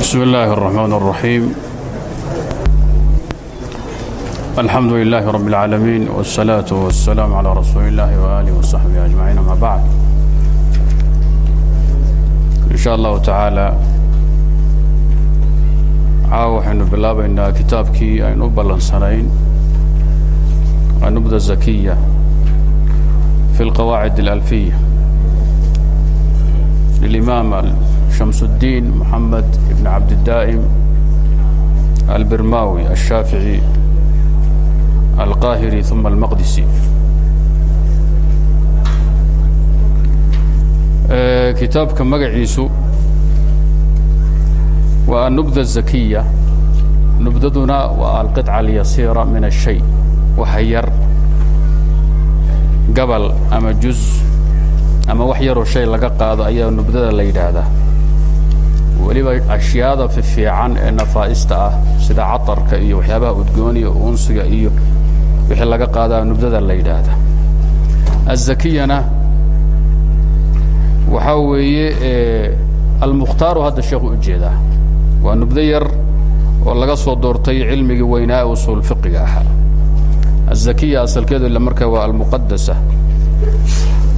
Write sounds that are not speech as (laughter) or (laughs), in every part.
بسم الله الرحمن الرحيم الحمد لله رب العالمين والصلاة والسلام على رسول الله وآله وصحبه أجمعين أما بعد إن شاء الله تعالى caawa waxaynu كتابك kitaabkii aynu u ballansanayn anubda zakiya fi اlqawaacid اlalfiya lilimaam shamsuddiin moxamed ibn cabdidaa'im albirmawi alshaafici alqaahiri uma almaqdisi. Eh, Kitaabka magaciisu waa anubda zakiya. Nubdaduna waa alqiطca alyasiira min ashay waxa yar gabal ama juz ama wax yaroo shay laga qaado ayaa nubdada la yidhaahdaa weliba ashyaada fifiican ee nafaa'ista ah sida catarka iyo waxyaabaha udgooniya unsiga iyo wixii laga qaadaa nubdada la yidhaahda. Azakiyana waxaa weeye almukhtaaru hadda sheekhu u jeedaa waa nubdo yar oo laga soo doortay cilmigii weynaa usuul fiqiga ahaa. Azakiya asalkeedu ila markaa waa almuqadasa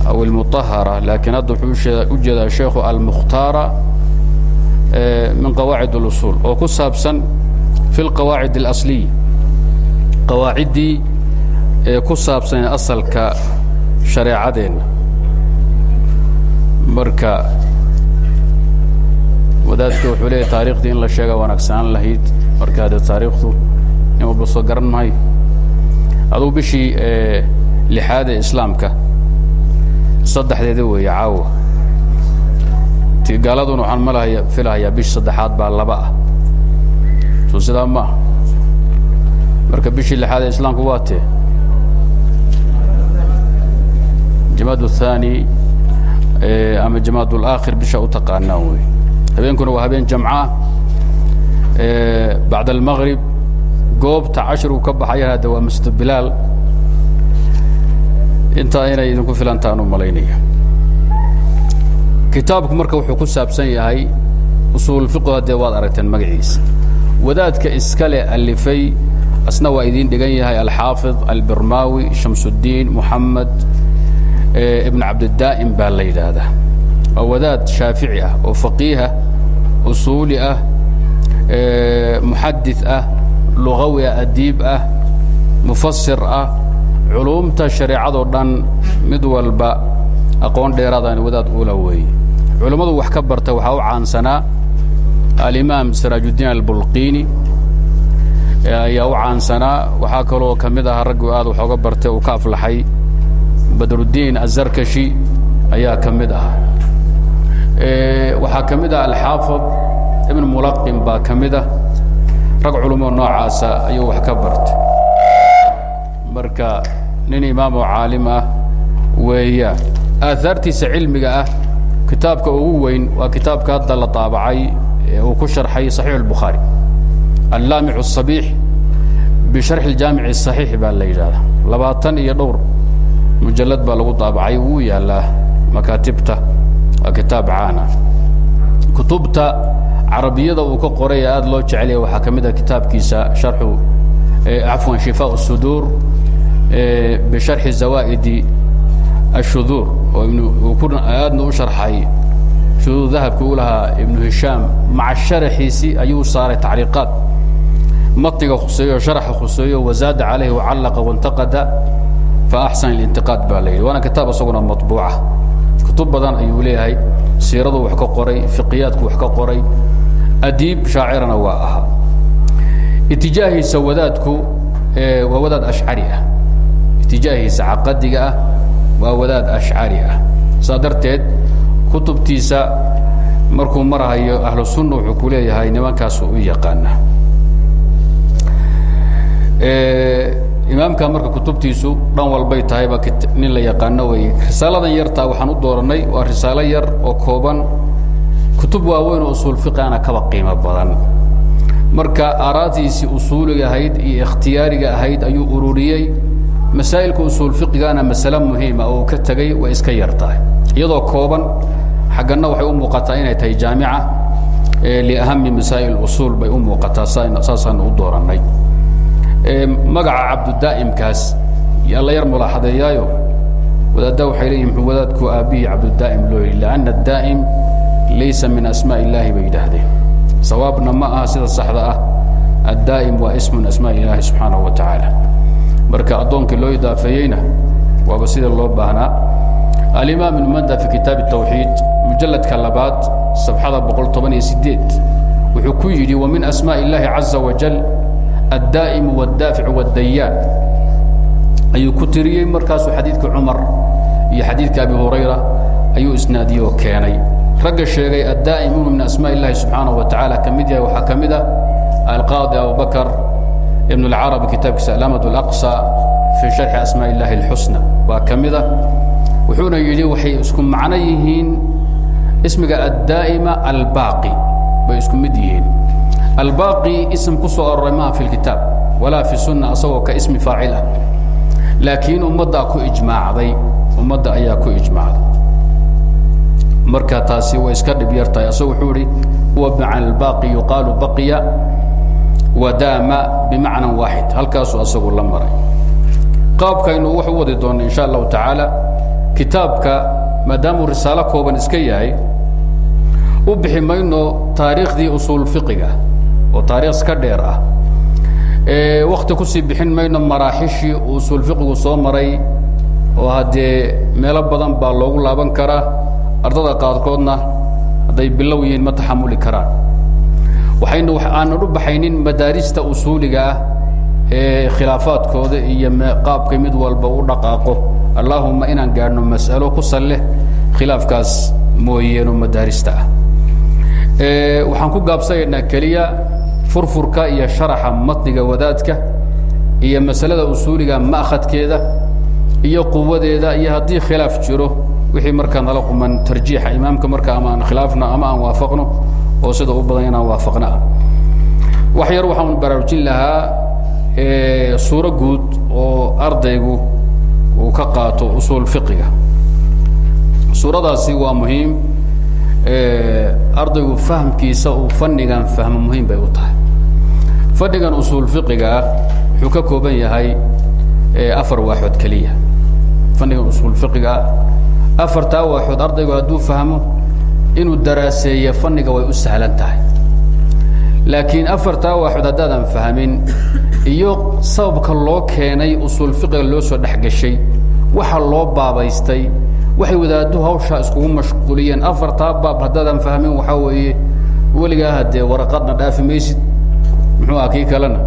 aw almuطahara laakiin hadda wuxuu u jeedaa sheekhu almukhtaara min qawaacid اlusul oo ku saabsan fi اlqawaacid اlasliya qawaaciddii ee ku saabsan asalka shareecadeenna marka wadaadka wuxuu leeyahy taariikhdii in la sheega wanaagsanaan lahayd marka dee taariikhdu in walba soo garan mahayo adugu bishii lixaad ee islaamka saddexdeeda weeye caawa ti gaaladuna waxaan malahaya filahayaa bish saddexaad baa laba ah. Soo sidaa maaha marka bishii lixaad ee islaamku waa tee. Jamaad thaani ama jamaad اlaakhir bisha u taqaanaa wey waa habeen jamca. Bacd almaqrib goobta cashiru ka baxayan hadda waa masjid bilaal. Intaa idinku filantaan u malaynaya kitaabku marka wuxuu ku saabsan yahay usuul fiqhu haddee waad aragteen magaciisa. Wadaadka iskale alifay asna waa dhigan yahay alxaafid albirmaawi shamsuddiin moxamed ibn cabdidaa'im baa la yidhaahdaa. Waa wadaad shaafici ah oo faqiiha usuuli ah muxadid ah lugawi ah adiib ah mufasir ah. Culuumta shareecadoo dhan mid walba aqoon dheeraadaan wadaad ula weeye culummadu wax ka barta waxaa u caansanaa alimaam siraajuddiin albulqiini ayaa u caansanaa waxaa kaloo ka mid ahaa raggu aad wax oga bartay uu ka aflaxay. Badruddiin azarkashi ayaa ka mid ahaa waxaa ka mid ah alxaafid ibn mulaqin baa ka mid ah. Rag culumoo noocaasa ayuu wax ka bartay. Marka nin imaam oo caalim ah weeyaan aahaartiisa cilmiga ah kitaabka ugu weyn waa kitaabka hadda la taabacay ee uu ku sharxay صaxiix الbukhaarي allaamic الصabiix bisharxi اljaamic الصaxiix baa la yidhahdaa labaatan iyo dhowr mujalad baa lagu taabacay wuu yaalaa makaatibta waa kitaab caana kutubta carabiyada uu ka qoray ee aad loo jecelaya waxaa ka mid ah kitaabkiisa sharxu cafwan shifaa الsuduur bisharxi zawaa'idi ashuduur oo ibn aadna u sharxay shuduur dahabki u lahaa ibnu hishaam maca sharaxiisii ayuu saaray tacriiqaad matiga khuseeyo o sharaxa khuseeyo wazaada calayhi wacallaqa wantaqada fa axsan ilintiqaad baa la yidhi waana kitaab isaguna maطbuuca kutub badan ayuu leeyahay siiradu wax ka qoray fiqiyaadku wax ka qoray adiib shaacirana waa ahaa itijaahiisa wadaadku waa wadaad ashcari ah itijaahiisa waa wadaad ashcari ah. Saa darteed kutubtiisa markuu marahayo ahlu sunna wuxuu ku leeyahay nimankaasu u yaqaana. Imaamka marka kutubtiisu dhan walbay tahayba nin la yaqaano wey risaaladan yartaa waxaan u dooranay waa risaalo yar oo kooban. Kutub waaweyn oo usuul fiqigana kaba qiimo badan. Marka aaraadiisii usuuliga ahayd iyo ikhtiyaariga ahayd ayuu ururiyey masaa'ilka usuul fiqigana masale muhiima oo uu ka tegey way iska yar tahay. Iyadoo kooban xagganna waxay u muuqataa inay tahay jaamica liahami masaa'il usuul bay u muuqataa saasaan u doorannay. Magaca cabdudaa'imkaas yaa la yar mulaaxadeeyaayo wadaadda waxay leeyihiin wadaadku aabbihii cabdudaa'im loo yidhi lianna daa'im laysa min asmaa illaahi bay yidhaahdeen. Sawaabna ma aha sida saxda ah addaa'im waa ismu min asmaa illaahi subxaanahu wa tacaala marka addoonkii loo idaafeeyeyna waaba sida loo baahnaa. Alimaam ibnu manda fi kitaabi tawxiid mujalladka labaad safxada boqol toban iyo wuxuu ku yidhi wa min asmaa illaahi caza wajal addaa'imu waddaaficu waddayaan ayuu ku tiriyey markaasuu xadiidka cumar iyo xadiidka abi hurayra ayuu isnaadiyey keenay. Ragga sheegay addaa'imuuna min asmaa illahi subxaanahu wa tacaala ka mid yahay waxaa ka mid a alqaadi abubakr ibn اlcarabi kitaabkiisa alaamad اlaqsa fii sharxi asmaa illahi اlxusna baa ka mid a wuxuuna yidhi waxay isku macno yihiin ismiga addaa'ima albaaqi bay isku mid yihiin albaaqi ism ku soo aroray maaha fi lkitaab walaa fi sunna asagoo ka ismi faacil ah laakiin ummaddaa ku ijmaacday ummadda ayaa ku ijmaacday marka taasi way iska dhib yar tahay asagu wuxuu ihi huwa bimacna albaaqi yuqaalu baqiya wadaama bimacnan waaxid halkaasuu asagu la maray. Qaabkaynu wax u wadi doonna insha allahu tacaala kitaabka maadaamuu risaalo kooban iska yahay u bixi mayno taariikhdii fiqiga oo taarikh iska dheer ah. Wakti ku sii bixin mayno maraaxishii usuul fiqigu soo maray oo haddee meelo badan baa loogu laaban karaa ardada qaarkoodna hadday bilow yihiin ma taxamuli karaan waxaynu aanan u baxaynin madaarista usuuliga ah ee khilaafaadkooda iyo qaabka mid walba u dhaqaaqo. Allaahuma inaan gaadhno mas'alo ku salleh khilaafkaas mooyeeno madaarista ah. Waxaan ku gaabsanaynaa keliya furfurka iyo sharaxa matniga wadaadka iyo masalada usuuliga ma'khadkeeda iyo quwadeeda iyo haddii khilaaf jiro wixii markaa nala quman tarjiixa imaamka marka ama aan khilaafno ama aan waafaqno oo sida u badan inaan waafaqna. Ah wax yar waxaan baraarujin lahaa suuro guud oo ardaygu uu ka qaato usuul fiqiga. Suuradaasi waa muhiim ardaygu fahamkiisa uu fannigan fahmo muhiim bay u tahay. Fadhigan usuul fiqiga ah wuxuu ka kooban yahay afar waaxood keliya. Fannigan usuul fiqiga ah afartaa waaxood ardaygu hadduu fahmo inuu daraaseeyo fanniga way u sahlan tahay. Laakiin afartaa waaxood haddaadan fahmin iyo sababka loo keenay usuul fiqiga loo soo dhexgeshay waxa loo baabaystay waxay wadaaddu hawshaa iskugu mashquuliyeen. Afartaa baab haddaadan fahmin waxaa weeye weligaa haddee waraqadna dhaafi maysid muxuu aha kii kalena?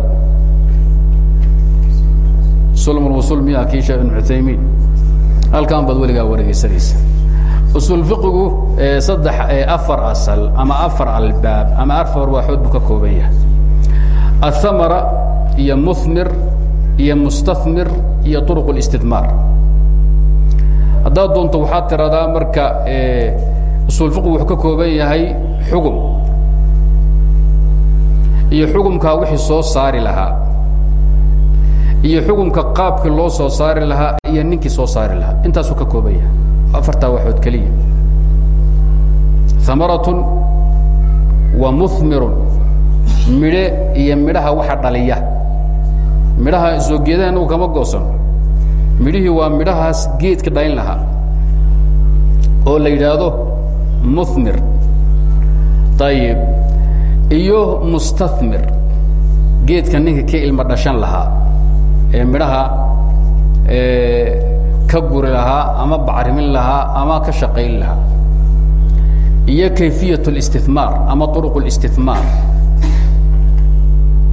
Sulm lwusul miya kii sheekh ibn cuthaymiin. Halkan baad weligaa wareegeysanaysa usuul fiqigu saddex afar asal ama afar albaab ama afar waaxood buu ka kooban yahay. Athamara iyo muhmir iyo mustahmir iyo turuq اlistidmaar haddaad doonto waxaad tiradaa marka usuul fiqigu wuxuu ka kooban yahay xugum. Iyo xugumkaa wixii soo saari lahaa. Iyo xugumka qaabkii loo soo saari lahaa iyo ninkii soo saari lahaa. Intaasuu ka kooban yahay afartaa waxood keliya. Amaratun wa muhmirun midhe iyo midhaha waxa dhaliya. Midhaha soo geedaha inagu kama goosano midhihii waa midhahaas geedka dhalin lahaa oo la yidhaahdo muhmir ayib iyo mustahmir geedka ninka ka ilma dhashan lahaa ee midhaha ka guri lahaa ama bacrimin lahaa ama ka shaqayn lahaa iyo kayfiyaة الاstimاar ama طرق الاstimاar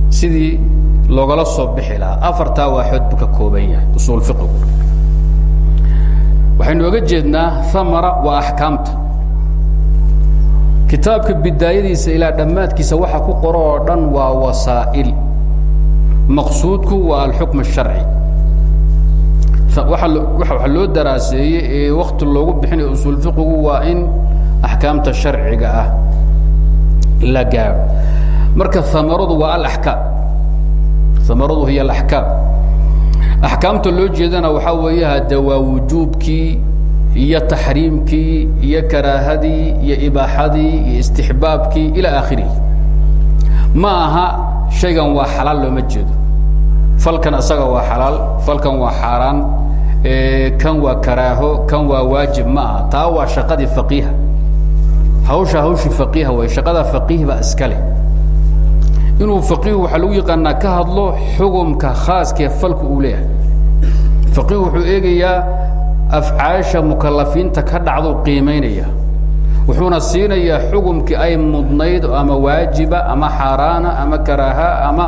sidii loogala soo bixi lahaa afartaa waaxood buu ka kooban yahay usuul fiqigu waxaynu oga jeednaa hamara waa axkaamta kitaabka bidaayadiisa ilaa dhammaadkiisa waxa ku qoro oo dhan waa wasaa'il maqsuudku waa alxukm الsharci waxa loo daraaseeyey ee wakti loogu bixinayo usuul fiqigu waa in axkaamta sharciga ah la gaadho marka amaradu waa alaxkaam. Amaradu hiy alaxkaam. Axkaamta loo jeedana waxaa weeye hade waa iyo taxriimkii iyo karaahadii iyo ibaaxadii iyo istixbaabkii ilaa aakhirihi ma aha shaygan waa xalaal looma jeedo. Falkan isaga waa xalaal falkan waa xaaraan kan waa karaaho kan waa waajib ma aha. Taa waa shaqadii faqiiha. Hawsha hawshii faqiiha way shaqada faqiih baa iska leh. Inuu faqiihu waxaa lagu yaqaanaa ka hadlo xugumka khaaskee falku uu leeyahay. Faqiih wuxuu eegayaa afcaasha mukalafiinta ka dhacduu qiimaynaya wuxuuna siinayaa xugumkii ay mudnayd ama waajiba ama xaaraana ama karaaha ama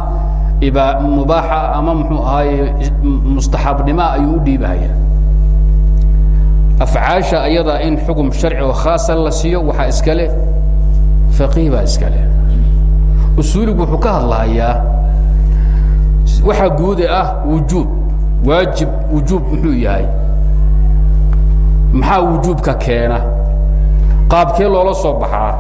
mubaaxa ama muxuu ahaaye mustaxabnimoa ayuu u dhiibahaya. Afcaasha ayadaa in xugum sharci oo khaasa la siiyo waxaa iska leh faqiih baa iska leh usuuligu wuxuu ka hadlahayaa waxaa guude ah wujuub waajib wujuub muxuu yahay. Maxaa wujuubka keena? Qaabkee loola soo baxaa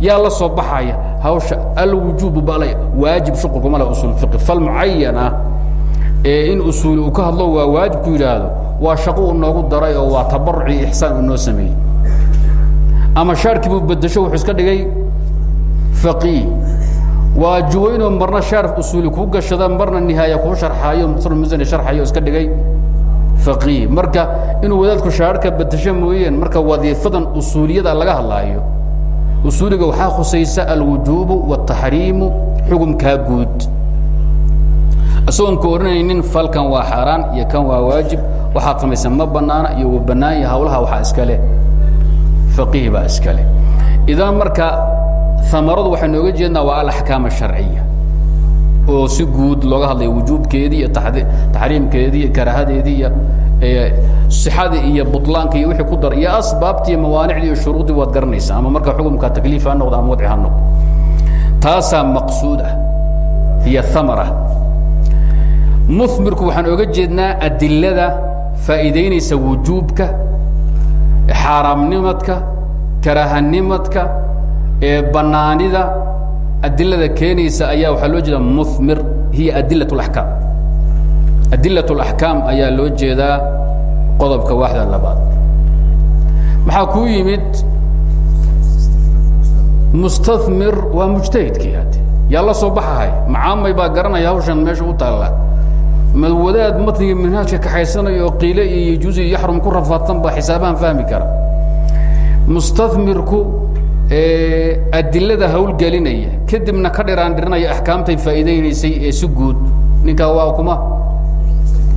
yaa la soo baxaya hawsha alwujuubu bal waajib shuqulkuma le usul fiqi fal mucayana ee in usuuli uu ka hadlo waa waajib ku yidhaahdo waa shaqo uu noogu daray oo waa tabaruci ixsaan uu noo sameeyey. Ama shaarkii buu bedesho wuxuu iska dhigay faqiih. Waa juwaynoo marna shaar usuuli kuu gashada marna nihaaya kuu sharxaayo musani sharxayo iska dhigay faqiih. Marka inuu wadaadku shaarka bedesho mooyeen marka wadiifadan usuuliyada laga hadlaayo usuuliga waxaa khusaysa alwujuubu wاtaxriimu xugumkaa guud. Isagoon ka odhanaynin falkan waa xaaraan iyo kan waa waajib waxaad samaysan ma banaana iyo yaha hawlaha waxaa iska leh. Faqiih baa iska leh. Idan marka amaradu waxay nooga jeednaa waa alaxkaam asharciya oo si guud looga hadlaya wujuubkeedii iyo taxriimkeedii iyo karaahadeedii iyo sixadii iyo bulaanka iyo wixii ku dar iyo asbaabtii mawaanicdii iyo shuruudii waad garanaysaa ama marka xukumka takliif ha noqdo ama wadci ha noqdo. Taasaa maqsuud ah iyo amara mumirku waxaan oga jeednaa adilada faa'iidaynaysa wujuubka xaaraamnimadka karaahanimadka ee banaanida adilada keenaysa ayaa waxaa loo jeedaa mumir hiya adilat اlaxkaam adilat اlaxkaam ayaa loo jeedaa qodobka waaxda labaad. Maxaa kuu yimid? Mustamir waa mujtahidkii hadde yaa la macaamay baa garanaya hawshan meesha u taalla. Madwadaad matniga manhaajka kaxaysanayo oo qiile iyo yajuuzi iyo ku rafaadsan baa xisaabahan fahmi kara. Mustamirku adilada hawlgelinaya kadibna ka dhiraandhirinaya axkaamtay faa'iidaynaysay ee si guud. Ninkaa waa kuma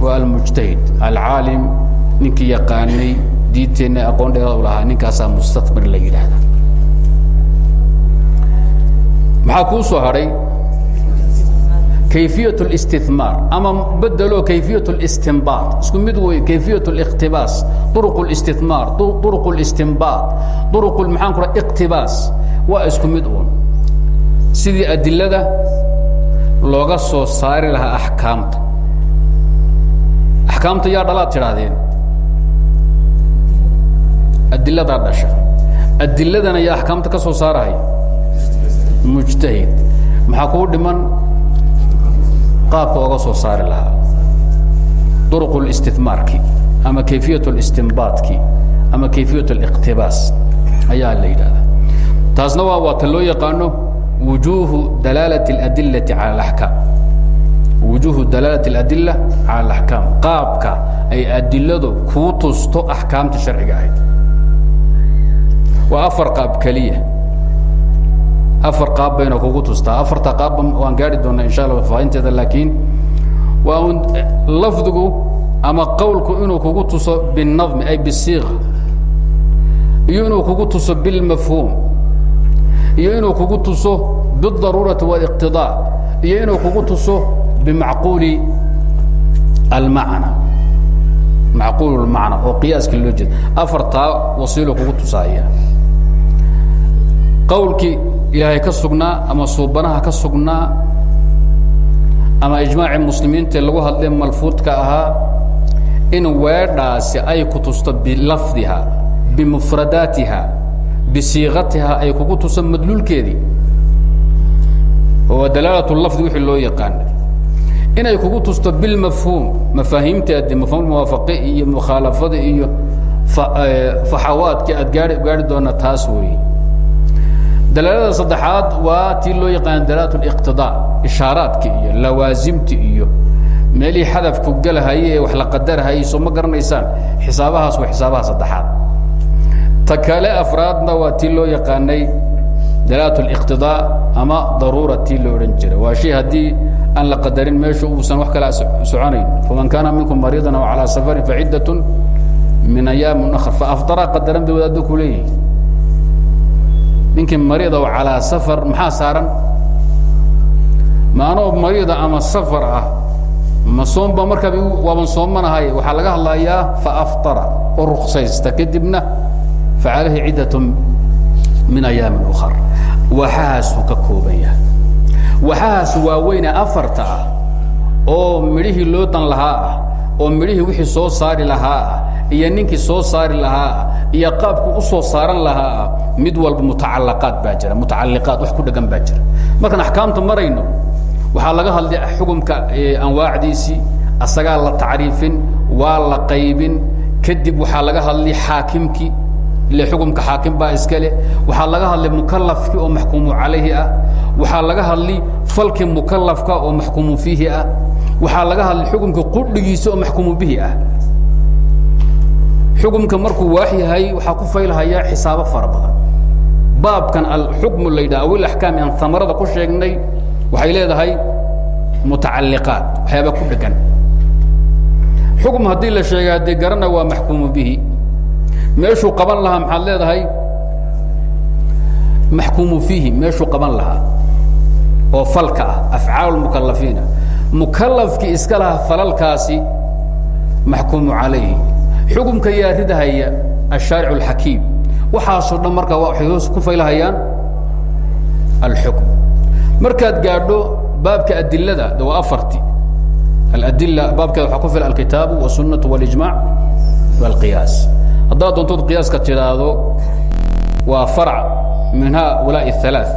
waa almujtahid alcaalim ninkii yaqaanay diinteenna aqoon dheeraad u lahaa ninkaasaa mustamir la yidhaahda maxaa kuu soo hadhay kayfiyaة الاstimاar ama bedelo kayfiyaة الاstinbاط isku mid wey kayfiyaة الاktibaas طرق الاstimاar طرق الاstinbاط طرق maxaan kura اktibaas waa isku mid un sidii adilada looga soo saari lahaa axkaamta axkaamta yaa dhalaad tidhaahdeen adiladaa dhasha adiladana yaa axkaamta ka soo saaraya mujtahid maxaa kuu dhiman qaabka oga soo saari lahaa duruq اlistimاarki ama kayfiyaة اlistinbaadki ama kayfiyaة اliqtibaas ayaa la yidhahda taasna waa waa ta loo yaqaano wujuhu dalaalaة اladilai alى اaحkaam wujuhu dalaalaة اladila calى اlaحkaam qaabka ay adiladu kuu tusto axkaamta sharciga ahayd waa afar qaab keliya afar qaab bayna kugu tustaa afarta qaab waan gaari doonaa insha alla faainteeda laakiin waa eh, lafdigu ama qawlku inuu kugu tuso binadmi ay bisiiqa iyo kugu tuso bilmafhuum iyo inuu kugu tuso bidaruurati waliqtidaa iyo inuu kugu tuso bimacquuli almacna. Macquul lmacna oo qiyaaska loo jeeda afartaa wasiilo kugu tusaaya qawlkii ilaahay ka sugnaa ama suubanaha ka sugnaa ama ijmaaci muslimiinta lagu hadlay malfuudka ahaa in weedhaasi ay ku tusto bilafdiha bimufradaatiha bisiiqatiha ay kugu tuso madluulkeedii. Oo dalaalat lafdi wixii loo yaqaana inay kugu tusto bilmafhuum mafaahiimteedi mafhum muwaafaqe iyo mukhaalafada iyo faxawaadkii aad gaai gaari doona taas weeye dalaalada saddexaad waa tii loo yaqaan dalaat اliqtidaa ishaaraadka iyo lawaasimta iyo meelihii xadafku galahaye ee wax la qadarhaye soo ma garanaysaan xisaabahaas waa xisaabaha saddexaad. Ta kale afraadna waa tii loo yaqaanay dalaat اliqtidaa ama daruura tii loo odhan jira waa shay haddii aan la qadarin meeshu uusan wax kala soconayn. Faman kaana minkum mariidan aw calaa safarin faciddatun min ayaamin akhar faafdara qadaran bay wadaaddo ku leeyihi ninkii mariid oo calaa safar maxaa saaran? Ma mariida ama safar ah ma soomba markaab waaban soomanahay waxaa laga hadlayaa fa aftara oo ruksaysta kadibna fa calayhi ciddat min ayaamin ukhar. Waxahaasuu ka kooban yahay waxahaas waaweyne afarta ah oo midhihii loo dan lahaa ah oo midhihii wixii soo saari lahaa ah iyo ninkii soo saari lahaa ah iyo qaabku u soo saaran lahaa ah mid walba mutacalaqaad baa jira mutacalliqaad wax ku dhegan baa jira. Markaan axkaamta marayno waxaa laga hadlay xukumka anwaacdiisii asagaa la tacriifin waa la qaybin kadib waxaa laga hadlay xaakimkii ile xukumka xaakim baa iska leh waxaa laga hadlay mukalafkii oo maxkuumu calayhi ah waxaa laga hadlay falkii mukalafka oo maxkuumu fiihi ah waxaa laga hadlay xukumka qudhigiisa oo maxkuumu bihi ah. Xukumka markuu waax yahay waxaa ku faylhayaa xisaabo fara badan. Baabkan alxukmu la yidhaha aw ilaxkaam aan amarada ku sheegnay waxay leedahay mutacalliqaad waxyaaba ku dhegan xukum haddii la sheega haddii garana waa maxkuumu bihi. Meeshuu qaban lahaa maxaad leedahay? Maxkuumu fiihi meeshuu qaban lahaa. Oo falka ah afcaal mukalafiina mukalafkii iska lahaa falalkaasi maxkuumu calayhi xukumka yaa ridahaya ashaaric اlxakiim waxaasoo dhan markaa waxay hoos ku faylahayaan alxukm markaad gaadho baabka adilada de waa afarti aladila baabkeeda waxaa ku fila alkitaabu wالsunaةu wاlijmac wاlqiyaas haddaad doontood qiyaaska tidhaahdo waa farc min haulaai الثalaaث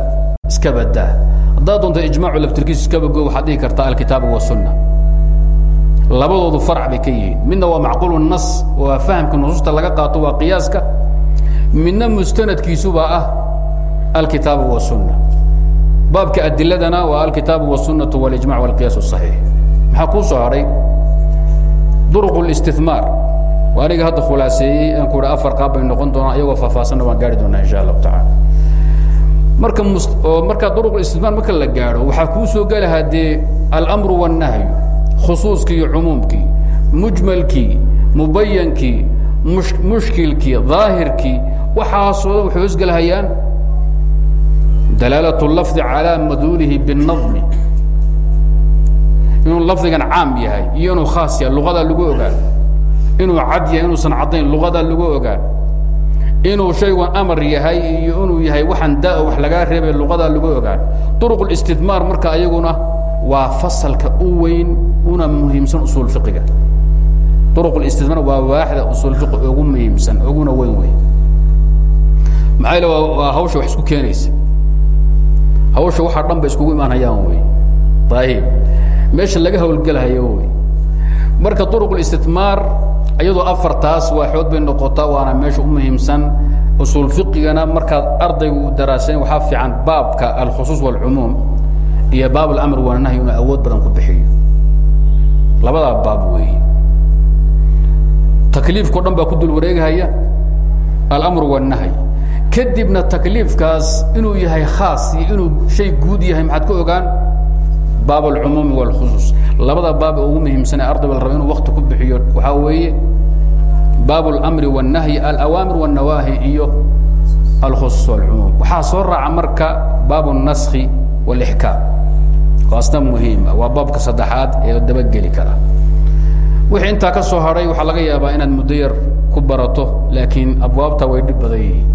iska badaa haddaad doonta ijmacu laftirkiis iskabago waxaad dhihi kartaa alkitaabu wasunna labadoodu farac bay ka yihiin. Midna waa macquulu nas waa fahamka nusuusta laga qaato waa qiyaaska. Midna mustanadkiisuba ah alkitaabu wasunna baabka adiladana waa alkitaabu wasunnatu walijmac walqiyaas saxiix. Maxaa kuu soo hadhay duruq listimaar aniga hadda khulaaseeyey aan ku afar qaab bay noqon doonaa iyagoo faahfaahsanna waan gaari doonaa insha allahu tacala marka oo markaa duruq istimاar marka la gaadho waxaa kuu soo gelahaa dee almru والnahyu khusuuskii iyo cumuumkii mujmalkii mubayankii mushkilkii daahirkii waxaasoo dhan waxay hoosgelahayaan dalaalaة الlafظi calى madluulihi bالnaظmi inuu lafdigan caam yahay iyo inuu khaas yahay luqadaa lagu ogaan inuu cad yahay inuusan caddayn luqadaa lagu ogaan inuu shaygan amar yahay iyo inuu yahay waxaan daa wax lagaa reebay luqadaa lagu ogaan duruq اlاstidmaar marka ayaguna waa fasalka u weyn una muhiimsan usuul fiqiga duruq اlاstidmaar waa waaxda usuul fiqi ugu muhiimsan uguna weyn wey maxaa yale waa hawsha wax isku keenaysa hawsha waxaa dhan ba iskugu imaanayaan wey ayib meesha laga hawlgelhayo wey marka duruq اlاstidmaar iyadoo afartaas waaxood bay noqotaa waana meesha u muhiimsan usuul fiqigana markaad ardaygu u daraasayn waxaa fiican baabka alkhusuuص wاlcumuum iyo baab اlamr wanahyi inuu awood badan ku bixiyo labadaa baab weeye takliifkao dhan baa ku dul wareegahaya alamr wالnahy kadibna takliifkaas inuu yahay khaas iyo inuu shay guud yahay maxaad ka ogaan baab alcumuumi wاlkhusuuص labada baab ugu muhiimsan ee arday bal raba inuu wakti ku bixiyo waxaa weeye baab اlamri والnahyi alawaamir والnawaahi iyo alkhusuuص wاlcumuum waxaa soo raaca marka baab الnaski wاlixkaam kaasna muhiima waa baabka saddexaad ee dabageli kara wixii intaa ka soo hadhay waxaa laga yaabaa inaad muddo yar ku barato laakiin abwaabta way dhib badan yihiin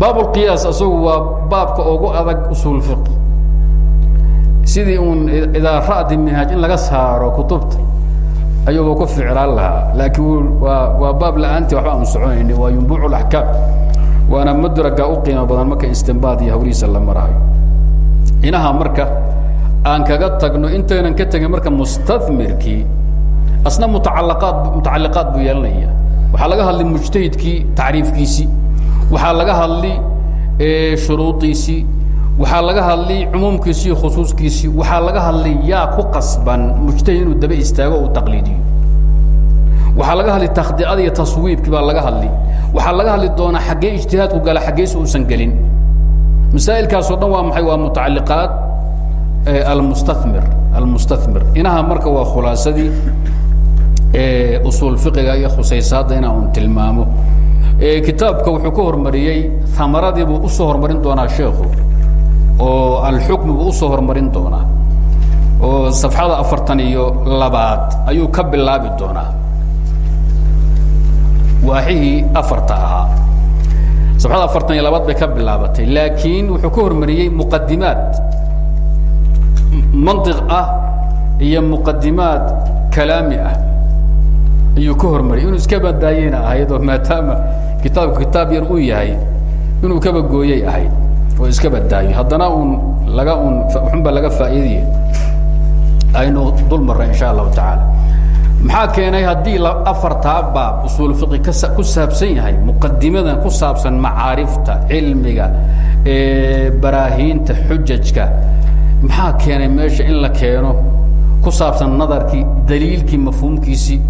baab اlqiyaas asagu waa baabka ugu adag usuul fiq sidii uun idaa ra'di minhaaj in laga saaro kutubta ayuuba ku ficlaan lahaa. Laakiin waa waa baab la'aantii waxba aanu soconayni waa yumbuuc اlaxkaam waana madraga u qiimo badan marka istinbaad iyo hawlihiisa la maraayo. Inaha marka aan kaga tagno intaynan ka tegin marka mustadmirkii asna mutacalaqaad mutacalliqaad buu yeelanaya waxaa laga hadlay mujtahidkii tacriifkiisii. Waxaa laga hadlay shuruudiisii waxaa laga hadlay cumuumkiisii iyo khusuuskiisii. Waxaa laga hadlay yaa ku qasban mujtahid inuu daba istaago uu taqliidiyo. Waxaa laga hadlay takhdiicada iyo taswiibkii baa laga hadlay. Waxaa laga hadli doonaa xaggee ijtihaadku gala xaggeese uusan gelin. Masaa'ilkaasoo dhan waa maxay? Waa mutacalliqaat almustamir almustamir inaha marka waa khulaasadii usuul fiqiga iyo khusaysaadda inaa un tilmaamo. Kitaabka wuxuu ka hormariyey amaradii buu u soo hormarin doonaa sheekhu oo alxukmi buu u soo hormarin doonaa oo safxada afartan iyo labaad ayuu ka bilaabi doonaa. Waaxihii afarta ahaa. Safxada afartan iyo labaad bay ka bilaabatay laakiin wuxuu ka hormariyey muqadimaad mantiq ah iyo muqadimaad kalaami ah ayuu ka hormariyay inuu iska badaayeyna ahayd oo maadaama kitaabku kitaab yar uu yahay inuu kaba gooyey ahayd oo iska badaayo haddana uun laga un xunba laga faa'iidaya aynu dul marray insha allahu tacaala. Maxaa keenay haddii afartaa baab usuul fiqi ka ku saabsan yahay muqadimadan ku saabsan macaarifta cilmiga baraahiinta xujajka maxaa keenay meesha in la keeno ku saabsan nadarkii daliilkii mafhuumkiisii?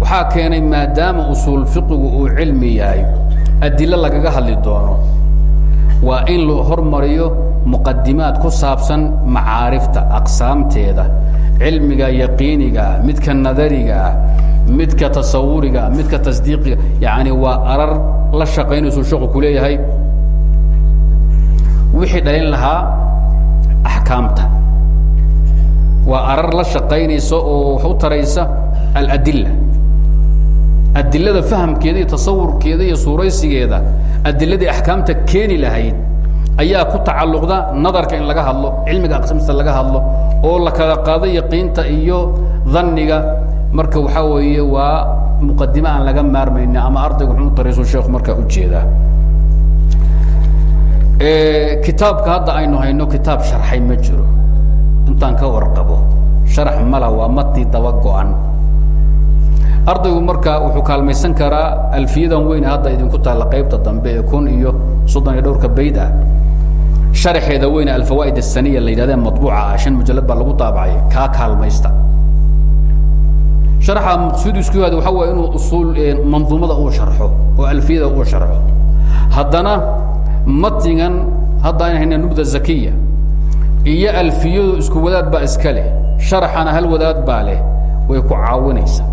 Waxaa keenay maadaama usuul fiqigu uu cilmi yahay adilo lagaga hadli doono waa in la hormariyo muqadimaad ku saabsan macaarifta aqsaamteeda. Cilmiga yaqiiniga ah midka nadariga ah midka tasawuriga midka tasdiiqiga. Yani waa arar la shaqaynaysuu sheeku ku leeyahay. Wixii dhalin lahaa axkaamta. Waa arar la shaqaynaysa oo wax u taraysa aladila adilada fahamkeeda iyo tasawurkeeda iyo suuraysigeeda adiladii axkaamta keeni lahayd ayaa ku tacalluqda nadarka in laga hadlo cilmiga aqsamista laga hadlo oo la kala qaado yaqiinta iyo dhanniga marka waxaa weeye waa muqadime aan laga maarmayni ama ardayga wuxuu u taraysu sheekhu markaa u jeedaa kitaabka hadda aynu hayno kitaab sharxay ma jiro. Intaan ka warqabo sharax mala waa matni daba go-an ardaygu marka wuxuu kaalmaysan karaa alfiyadan weyn hadda idinku taalla qaybta dambe ee kun iyo soddon iyo dhowrka bayd ah sharaxeeda weyne alfawaa'id asaniya la yidhahdee matbuuca ah shan mujallad baa lagu daabacay kaa kaalmaysta. Sharaxa maqsuudisku yaad waxa waye inuu usuul manduumada uu sharxo oo alfiyada uu sharxo. Haddana matnigan hadda ayna hayna nubda zakiya. Iyo alfiyadu isku wadaad baa iska leh sharaxana hal wadaad baa leh way ku caawinaysaa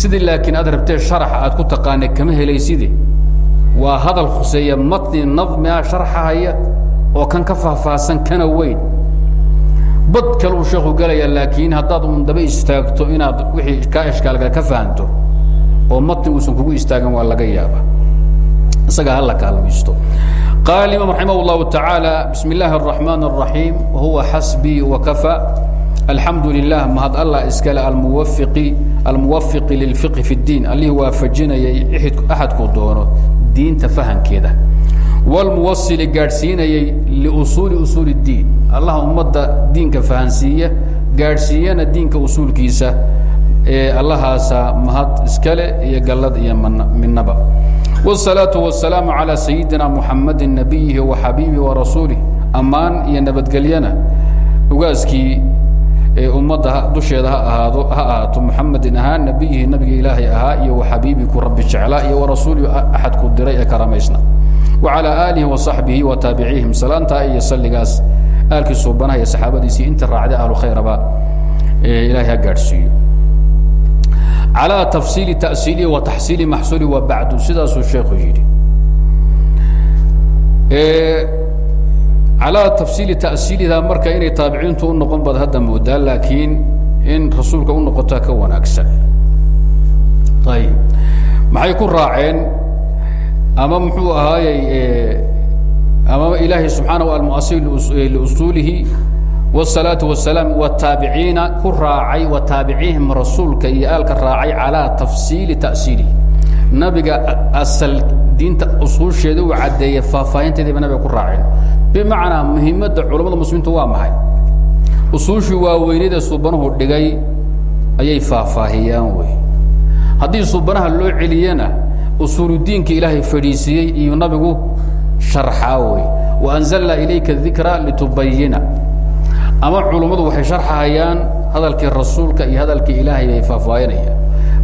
sidii laakiin aad rabtee sharaxa aad ku taqaana kama helayside waa hadal khuseeya matni nadmia sharxahaya oo kan ka faahfaahsan kana weyn. Bad kaluu sheekhu gelaya laakiin haddaad un daba istaagto inaad wixii kaa ishkaalgala ka fahanto oo matni uusan kugu istaagin waa laga yaabaa. Isagaa hala kaalmaysto. Qaala imaam raximah llahu tacaala bismi illaahi araxmaan araxiim huwa xasbii wakafaa الحمد لله مهد الله إسكال الموفق الموفق للفقه في الدين اللي هو فجنا أحد كدونه دين تفهم كده والموصل قارسين لأصول أصول الدين الله أمد دينك فهنسية قارسينا دينك أصول كيسة إيه الله هاسا مهد إسكال يقلد من نبأ والصلاة والسلام على سيدنا محمد نبيه وحبيبه ورسوله أمان ينبت قلينا وقاسكي ummadda dusheeda ha ahaado ha ahaato muxamedin ahaa nebiyihi nabiga ilaahay ahaa iyo waxabiibi ku rabbi jeclaa iyo warasuuli axad ku diray ee karamaysna. Wacalaa aalihi wasaxbihi wa taabicihim salaantaa iyo salligaas aalkii suubanaha iyo saxaabadiisii inta raacday ahlu khayraba ilaahay ha gaadhsiiyo. Calaa tafsiili ta'siilihi wa taxsiili maxsuuli wa bacdu sidaasuu sheekhu yidhi calaa tafsiili ta'siilihaa marka inay taabiciintu u noqon baad hadda moodaa laakiin in rasuulka u noqotaa ka wanaagsan. Ayib maxay ku raaceen? Ama muxuu ahaayey ama ilaahay subxaana almuasir liusuulihi wsalaatu wasalaam wataabiciina ku raacay wa taabicihim rasuulka iyo aalka raacay calaa tafsiili ta'siilihi nabiga asal diinta usuusheeda uu caddeeyey faahfaahinteediiba nabiga ku raaceen bimacnaa muhiimadda culamada muslimiintu waa maxay usuushii waaweynada subanuhu dhigay ayay faahfaahiyaan wey haddii subanaha loo celiyana usuuludiinka ilaahay fadhiisiiyey iyo nabigu sharxaa wey waanzalnaa ilayka dikra litubayina ama culummadu waxay sharxahayaan hadalkii rasuulka iyo hadalkii ilaahay bay faahfaahinayaan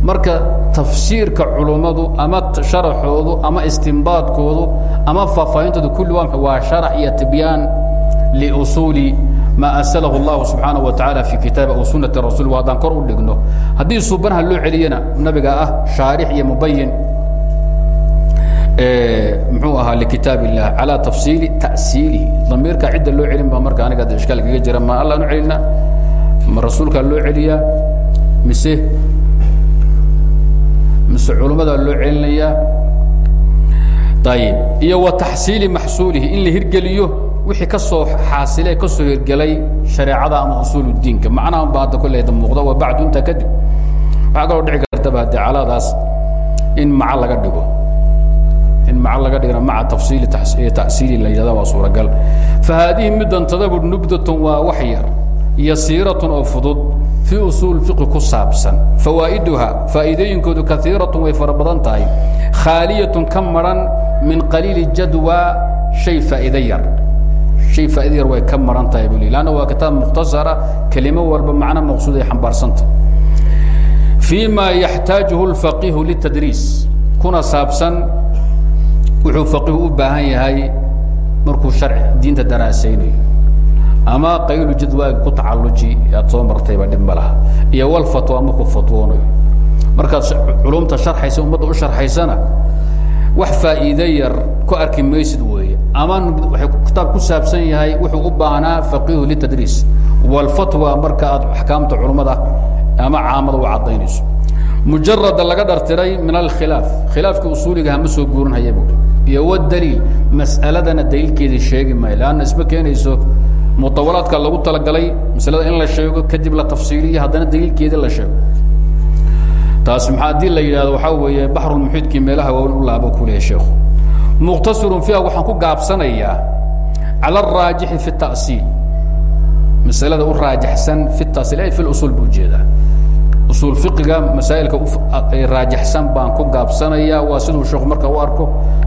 marka tafsiirka culummadu ama sharaxoodu ama istimbaadkoodu ama faahfaahintoodu kulli waa waa sharax iyo tibyaan liusuuli maa ansalahu allahu subxaanaه wa tacaala fi kitaabi aw sunati rasul haddaan kor u dhigno. Haddii suubanaha loo celiyana nabiga ah shaarix iyo mubayin mxuu ahaa likitaab illah calaa tafsiili ta'siilihi. Damiirka cidda loo celin baa marka aniga ad ishkaal kaga jira ma allaan u celina ma rasuulkaa loo celiyaa? Mise mise culummadaa loo celinayaa? Ayib iyo wa taxsiili maxsuulihi in la hirgeliyo wixii ka soo xaasilay ka soo hirgelay shareecada ama usuul diinka. Macnaha ba hadda kolleyda muuqda wa bacdu intaa kadib waxaa kaloo dhici kartaba haddee calaadaas in maca laga dhigo. In maca laga dhigna maca tafsiili ta'siili la yidhahda waa suuragal. Fa haadihi middan tadabur nubdatun waa wax yar yasiiratun oo fudud fii usuul fiqi ku saabsan. Fawaa'iduha faa'iidooyinkoodu kaiiratun way fara badan tahay. Khaaliyatun min qaliili jadwa shay faa'iide yar. Shay faa'iide yar way ka maran tahay buu lanna waa kitaab mukhtasara kelimo maqsuud ay xambaarsanta fii ma yaxtaajuhu lfaqihu litadriis. Kuna saabsan wuxuu faqihu u baahan yahay markuu harci diinta daraasaynayo ama qaylu jadwaaga ku tacalluji aad soo martayba dhib ma laha. Iyo wal fatwa markuu fatwoonayo markaad culumta sharxaysa ummadda u sharxaysana wax faa'iide yar ku arki maysid weeye. Ama waxay kitaab ku saabsan yahay wuxuu u baahnaa faqihu litadriis walfatwa marka aad axkaamta culummada ama caamada u caddaynayso. Mujarada laga dhartiray min alkhilaaf khilaafkii usuuliga hama soo guurinhaya bu iyo wdaliil mas'aladana daliilkeedii sheegi maayo. Leanna isma keenayso mutawalaadka lagu talagalay masalada in la sheego kadib la tafsiiliyo haddana daliilkeedii la sheego. Taas haddii la yidhahdo waxaa weeye baxrulmuxiidkii meelaha waaweyn u laabo ku leeyahy sheekhu mukhtasirun fiiha waxaan ku gaabsanayaa cala araajixi fi ta'siil. Masalada u raajaxsan fi tasiil ay fi lusuul buu u jeedaa usuul fiqiga masaa'ilka raajaxsan baan ku gaabsanayaa waa siduu sheekhu marka u arko.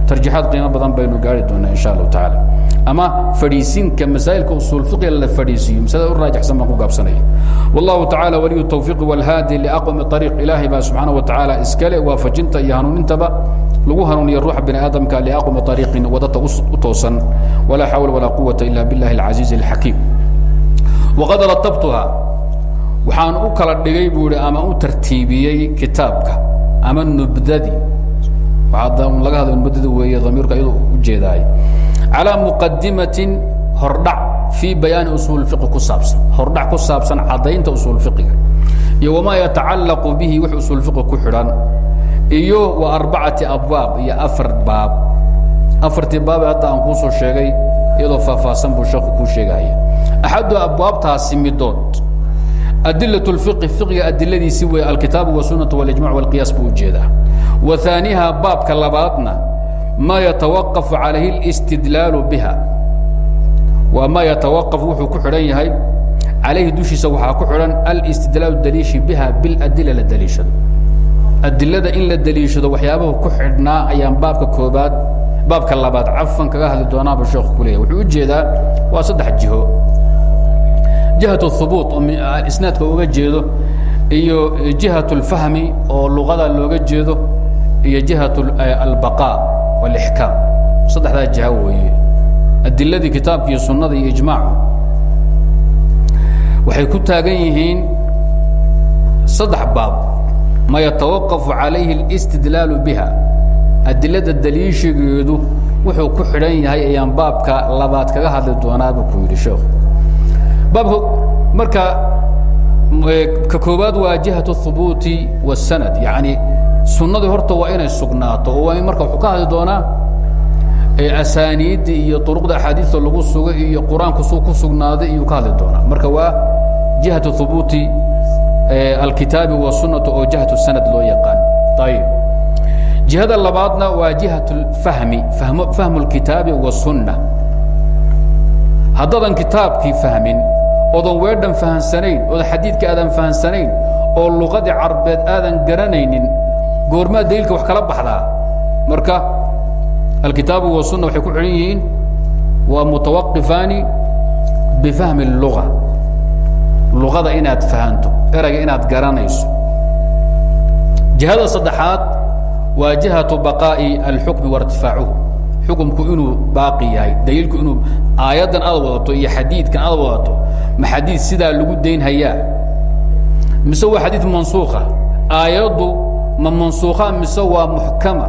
Tarjiixaad qiimo badan baynu gaari doonaa insha allahu tacaala. Ama fadhiisinka masaa'ilka usuul fiqiga la fadhiisiiyo masalada u raajaxsan baan ku gaabsanaya wallahu tacaala waliyu tawfiiqi walhaadi liaqwami ariiq ilaahay baa subxaana wa iskale waafajinta iyo hanuunintaba lagu hanuuniyo ruuxa bini aadamka liaqwami ariiqin wadata u toosan. Walaa xawla walaa quwata ila billahi alcasiizi alxakiim waqad ratabtuha waxaan u kala dhigay buu ama u tartiibiyey kitaabka ama nubdadii laga hadla nubdada weeye damiirku ayadu ujeedaay calىa muqadimatin hordhac fii bayaani usuul fiqi ku saabsan. Hordhac ku saabsan caddaynta usuul fiqiga iyo wamaa yatacallaqu bihi wix usuul fiqi ku xidhan. Iyo wa arbacati abwaab iyo afar baab. Afartii baabe hadda aan kuu soo sheegay iyadoo faahfaahsan buu sheeku kuu sheegaya axadu abwaabtaasi midood adilaة اfiqi fiqiga adiladiisi wey alkitaabu wالsunaةu واlijmac واlqiyaas buu ujeedaa wa ثaaniha baabka labaadna ma yatawaqafu calayhi اlاstidlaalu biha waa ma yatawaqaf wuxuu ku xidhan yahay calayhi dushiisa waxaa ku xidhan alاstidlaalu daliishi biha biاladila la daliishado adilada in la daliishado waxyaabahu ku xidhnaa ayaan baabka koobaad baabka labaad cafan kaga hadli doonaaba sheekhu ku leeyahy wuxuu ujeedaa waa saddex jiho jihaة الhubuuط oo isnaadka uga jeedo iyo jihaة اlfahmi oo luqada looga jeedo iyo jihaة albaqاء واlإxkaam saddexdaa jiha weeye adiladii kitaabka iyo sunada iyo ijmaacu waxay ku taagan yihiin saddex baab ma yatawaqafu calayhi اlاstidlaalu biha adilada daliishigeedu wuxuu ku xidhan yahay ayaan baabka labaad kaga hadli doonaaba ku yidhi sheekhu baabka marka ka koobaad waa jihaة الhubuuti والsanad yani sunadii horta waa inay sugnaato oo waa in marka wuxuu ka hadli doonaa asaaniidda iyo طuruqda axaadiista lagu suga iyo qur-aanku su ku sugnaaday iyuu ka hadli doonaa marka waa jihaة hubuuti alkitaabi والsunati oo jihaة sanad loo yaqaan ayb jihada labaadna waa jihaة اfahmi fahmu اlkitaabi والsunة haddaadan kitaabkii fahmin oodan weedhan fahansanayn oodan xadiidka aadan fahansanayn oo luqadii carbeed aadan garanaynin goormaa daliilka wax kala baxdaa. Marka alkitaabu wasunna waxay ku xidhan yihiin waa mutawaqifaani bifahmi اluga luqada inaad fahanto erayga inaad garanayso. Jihada saddexaad waa jihatu baqaa'i alxukmi wairtifaacuhu xukumku inuu baaqi yahay daliilku inuu aayaddan aad wadato iyo xadiidkan aad wadato ma xadiid sidaa lagu dayn hayaa mise waa xadiid mansuukha? Aayaddu ma mansuukha mise waa muxkama?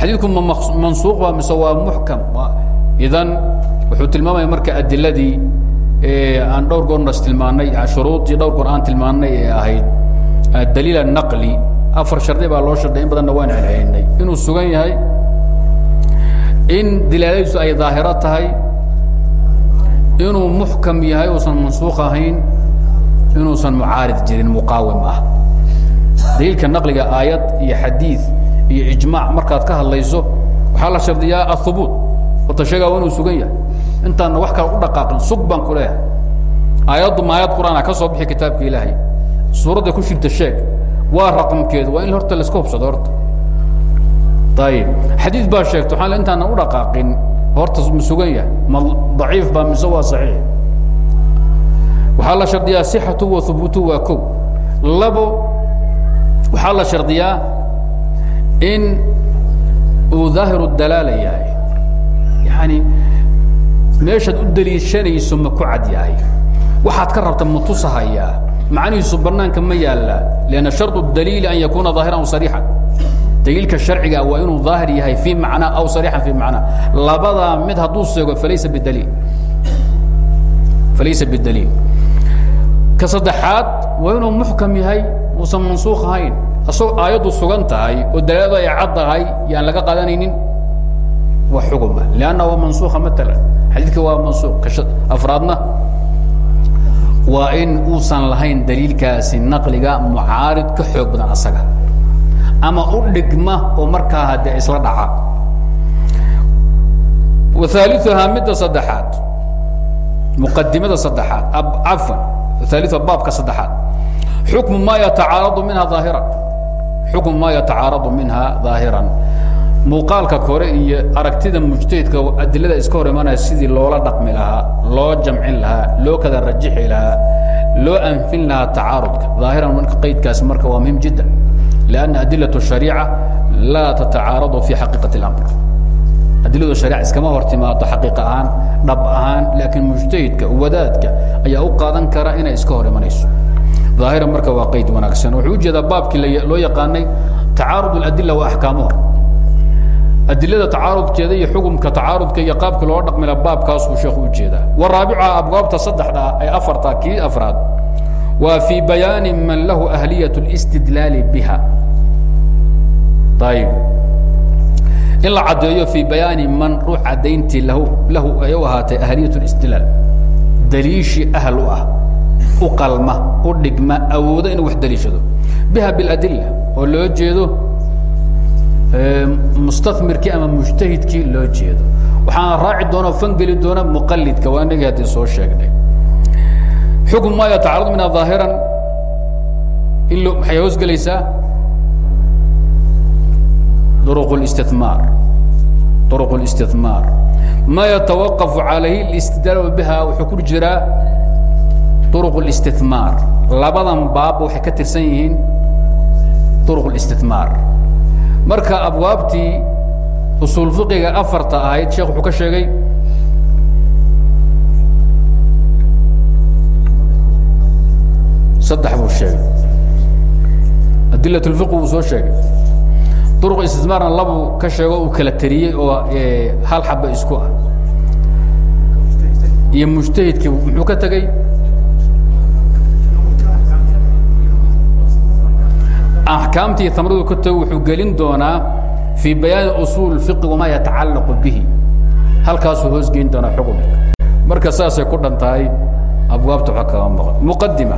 Xadiidku ma mansuukhba mise waa muxkam? Idan wuxuu tilmaamaya marka adiladii aan dhowr goorna tilmaanay shuruudii dhowr goor aan tilmaanay ee ahayd daliil anaqli afar shardi baa loo sharday in badanna waan celcelinay inuu sugan yahay in dilaaladiisu ay daahiro tahay inuu muxkam yahay uusan mansuuq ahayn inuusan mucaarid jirin muqaawim ah. Daliilka naqliga aayad iyo xadiid iyo ijmaac markaad ka hadlayso waxaa la shardiyaa ahubuut wata sheegaa inuu sugan yahay. Intaana wax kale u dhaqaaqin sug ku leeyahay. Aayaddu ma aayad qur'aana ka soo bixi kitaabka ilaahay. Suuradda ku shirta sheeg waa raqamkeedu waa in horta la iska hubsado horta ayib xadiid baa sheegta waxaan intaana u dhaqaaqin horta ma sugan yahay ma daciif baa mise waa saxiix waxaa la shardiyaa sixatu wa hubuutu waa kow labo waxaa la shardiyaa in uu daahiru dalaala yahay yani meeshaad u daliishanayso ma ku cad yahay waxaad ka rabta ma tusahayaa macnihiisu banaanka ma yaallaa lanna shardu daliili an yakuuna aahiran sariixan daliilka sharciga waa inuu daahir yahay fii macnaa aw sariixan fii macnaa labadaa mid hadduu seego falaysa bidaliil falaysa bidaliil ka saddexaad waa inuu muxkam yahay uusan mansuukh ahayn. Asagoo aayaddu sugan tahay oo dalailadu ay cad tahay yaan laga qaadanaynin wa xuguma lanna waa mansuuka maalan xadiidka waa mansuuq afraadna? Waa in uusan lahayn daliilkaasi naqliga mucaarid ka xoog badan asaga ama u dhigma oo markaa haddee isla dhaca. Waaliuhaa midda saddexaad. Muqadimada saddexaad. Cafan aalia baabka saddexaad. Xukmu ma yatacaaradu minha aahiran xukmu ma yatacaaradu minha ظaahiran muuqaalka kore iyo aragtida mujtahidka adilada iska hor imanaya sidii loola dhaqmi lahaa loo jamcin lahaa loo kada rajixi lahaa loo anfin lahaa tacaarudka. ظaahiran marka qaydkaasi marka waa muhiim jidda لأنa adilaة الشharيica laa tatacaaradu fi xaqiiqaة الأmr adiladu shariica iskama hor timaado xaqiiq ahaan dhab ahaan laakiin mujtahidka wadaadka ayaa u qaadan kara inay iska hor imanayso ظaahiran marka waa qayd wanaagsan wuxuu ujeedaa baabkii loo yaqaanay tacaarud الadila wa axkaamuha adilada tacaarudkeeda iyo xukumka tacaarudka iyo qaabka loo dhaqmila baabkaasuu sheekhu ujeedaa waraabica abwaabta saddexda ee afarta kii afraad waa fii bayaani man lahu ahliyaة اlاstidlaali biha ayib in la caddeeyo fii bayaani man ruux caddayntii lahu lahu ay u ahaatay ahliyaة اlاstidlaal daliishii ahl u ah u qalma u dhigma awoodo inuu wax daliishado biha biاladila oo loo jeedo mustamirkii ama mujtahidkii loo jeedo waxaana raaci doona fangeli doona muqalidka waa inagii haddii soo sheegnay xukm ma yatacarad minha ظaahiran in lo maxay hoosgelaysaa duruq الاstithmaar duruq الاstithmaar ma yatawaqaf calayhi اlاstidlaal biha wuxuu ku jiraa duruq الاstithmaar labadan baab waxay ka tirsan yihiin duruq الاstithmaar marka abwaabtii usuul fiqiga afarta ahayd sheekh wuxuu ka sheegay saddex buu sheegay. Adilat اlfiq soo sheegay. Duruq istismaarna labuu ka sheego uu kala teriyey oo hal xaba isku ah. Iyo mujtahidkii muxuu ka tegey axkaamtii amradu ka tago wuxuu gelin doonaa fii bayaani usuul fiqi wamaa yatacallaqu bihi. Halkaasuu hoos geyn doonaa xukunka marka saasay ku dhan abwaabta waa kaga maqan. Muqadima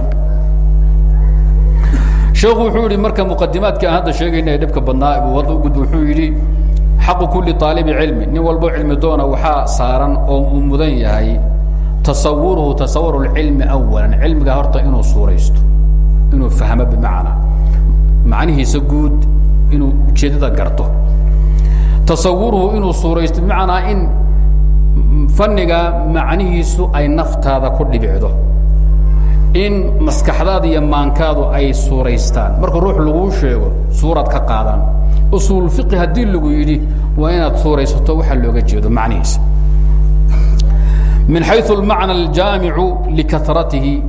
sheekhu wuxuu yidhi marka muqadimaadka aan hadda sheegayna ee dhibka badnaa wadda ugud wuxuu yidhi xaqu kulli طaalibi cilmi nin walbo cilmi doona waxaa saaran oo uu mudan yahay tasawuruhu tasawur اlcilmi awalan cilmiga horta inuu suuraysto inuu fahmo bimacnaa macnihiisa guud inuu ujeeddada garto. Tasawuruhu inuu suuraysto bimacnaa in fanniga macnihiisu ay naftaada ku dhibicdo in maskaxdaada iyo maankaadu ay suuraystaan. Marka ruux laguu sheego suuraad ka qaadaan usuul fiqi haddii lagu yidhi waa inaad suuraysato waxaa looga jeedo macnihiisa. Min xayu almacna aljaamicu likaratihi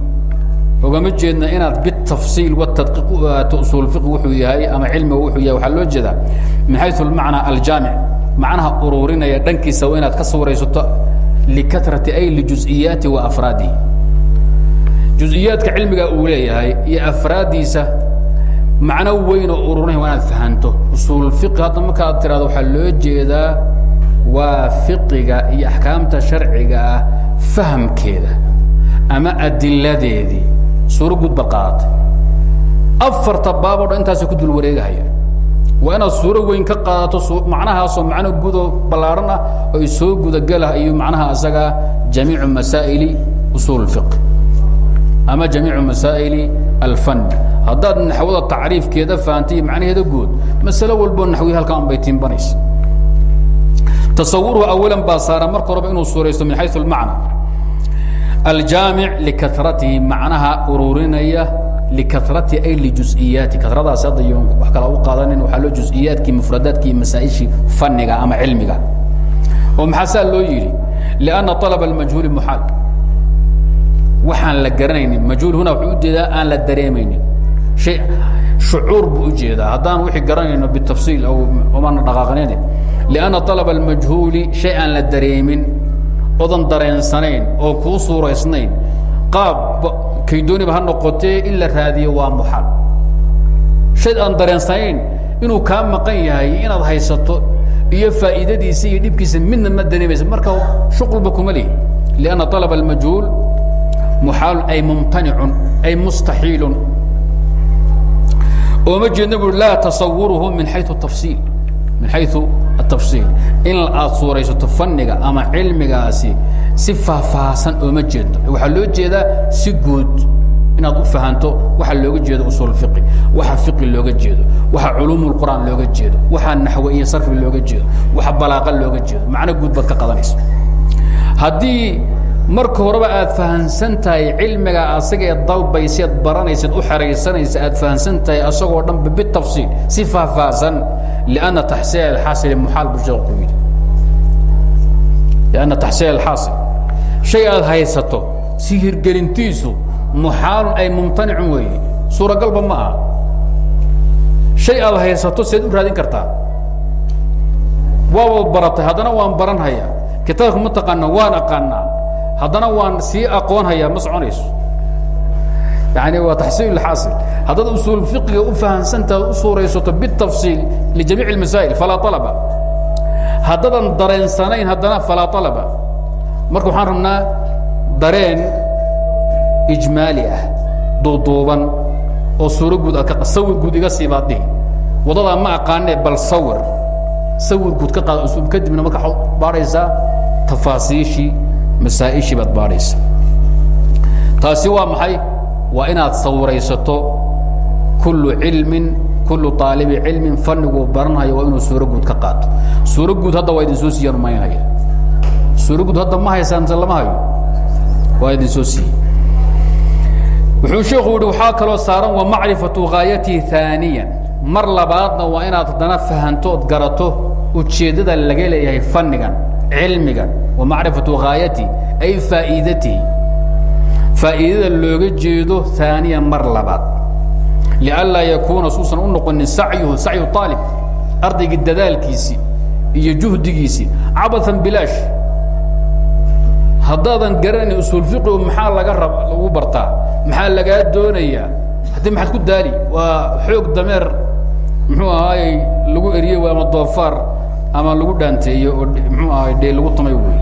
ogama jeedna inaad bitafsiil watadqiiq u aato usuul fiqi wuxuu yahay ama cilmiga wuxuu yahay waxaa loo jeedaa min xayu almacna aljaamic. Macnaha ururinaya dhankiisa waa inaad ka suuraysato likatrati ay lijus-iyaati wa afraadihi juزiyaadka cilmiga uu leeyahay iyo afraaddiisa macno weyn oo ururinaya waa inaad fahanto. Usuul fiqi hadda markaad tiraado waxaa loo jeedaa waa fiqiga iyo axkaamta sharciga ah fahamkeeda ama adiladeedii suuro guud ba qaadatay afarta baaboo dhan intaasay ku dul wareegahaya waa inaad suuro weyn ka qaadato macnahaasoo macno gudoo ballaarhan ah oy soo gudagelah iyo macnaha asagaa jamiicu masaa'ili usuul fiqi ama jamiicu masaa'ili alfan haddaad naxwada tacriifkeeda fahantay iyo macnaheeda guud masalo walboo naxwi halkan un bay tiimbanaysa tasawuruhu awalan baa saara marka horeba inuu suuraysto min xayu almacna aljaamic likaratihi macnaha ururinaya likarati ay lijuز'iyaati karadaas hadda iyo wax kala u qaadanin waxaa loo juز'iyaadkii mufradaadki iyo masaa'ishii faniga ama cilmiga oo maxaa saa loo yidhi lianna طalaba اlmajhuuli muxaal waxaan la garanaynin majhuul hunaa wuxuu u jeedaa aan la dareemaynin. Hay shucuur buu u jeedaa haddaan wixii garanayno bitafsiil omaana dhaqaaqnayne lianna alaba almajhuuli shay aan la dareemin odan dareensanayn oo kuu suuraysnayn qaab kaydooniba ha noqotee in la raadiyo waa muxal. Shay aan dareensanayn inuu kaa maqan yahay inaad haysato iyo faa'iidadiisa iyo dhibkiisa midna ma dareemaysa marka shuqulba kuma lihi. Lianna alaba almajhuul muxaal ay mumtanicun ay mustaxiilun. Ooma jeedna bu laa tasawuruhu min xayu tafsiil min xayu atafsiil in aad suuraysato fanniga ama cilmigaasi si faahfaahsan ooma jeedo. Waxaa loo jeedaa si guud. Inaad u fahanto waxa looga jeedo usuul fiqi waxa fiqi looga jeedo waxa culuum اlqur'aan looga jeedo waxa naxwe iyo sarfi looga jeedo waxa balaaqa looga jeedo. Macno guud baad ka qadanaysa haddii marka horeba aad fahansan tahay cilmiga asaga ee dalbayseed baranaysaed u xeraysanaysa aad fahansan tahay asagoo dhanba bitafsiil si faahfaahsan lianna taxsiil alxaasil muxaal ku yidhi. lianna taxsiil alxaasil shay aad haysato si hirgelintiisu muxaalun ay mumtanicun weeye suuragalba ma aha. Shay aad haysato seed u raadin kartaa. Waabaad baratay haddana waan baranhayaa kitaabka ma taqaana waan aqaanaa haddana waan sii aqoonhayaa ma soconayso. Yani waa taxsiil xaasil. Haddaad usuul fiqiga u fahansantaha u suuraysato bitafsiil lijamiic اmasaa'il falaa alaba haddaadan dareensanayn haddana falaa alaba marka waxaan rabnaa dareen ijmaali ah duuduuban oo suuro guud aad ka sawir guud iga siibaad dhihi. Wadadaa ma aqaanee bal sawir. Sawir guud ka qaada usuul kadibna marka baadhaysaa tafaasiishii masaaishii baad baadhaysa. Taasi waa maxay? Waa inaad sawiraysato kullu cilmin kullu aalibi cilmin faniguu baranhayo waa inuu suuro guud ka qaato. Suuro guud hadda waa idin soo siiyaan umaynaya suuro guud hadda ma haysaan mise lama hayo. Waa idin soo siiyey wuxuu sheekhu yihi waxaa kaloo saaran wa macrifatu ghaayatihi aaniya mar labaadna waa inaad haddana fahanto ood garato ujeeddada laga leeyahay fanigan cilmigan wa macrifatu ghaayatihi ay faa'iidatihi. Faa'iidada looga jeedo aaniyan mar labaad. Lianlaa yakuuna suusan u noqonin sacyuhu sacyu aalib ardaygii dadaalkiisii iyo juhdigiisii cabaan bilaash. Haddaadan garanayn usuul fiqigu maxaa laga rab lagu bartaa? Maxaa lagaa doonayaa? Haddii maxaad ku daali waa xoog dameer muxuu ahaayey lagu eriyey ama doofaar ama lagu dhaanteeyo oo muxuu ahaay dhee lagu tumay wey.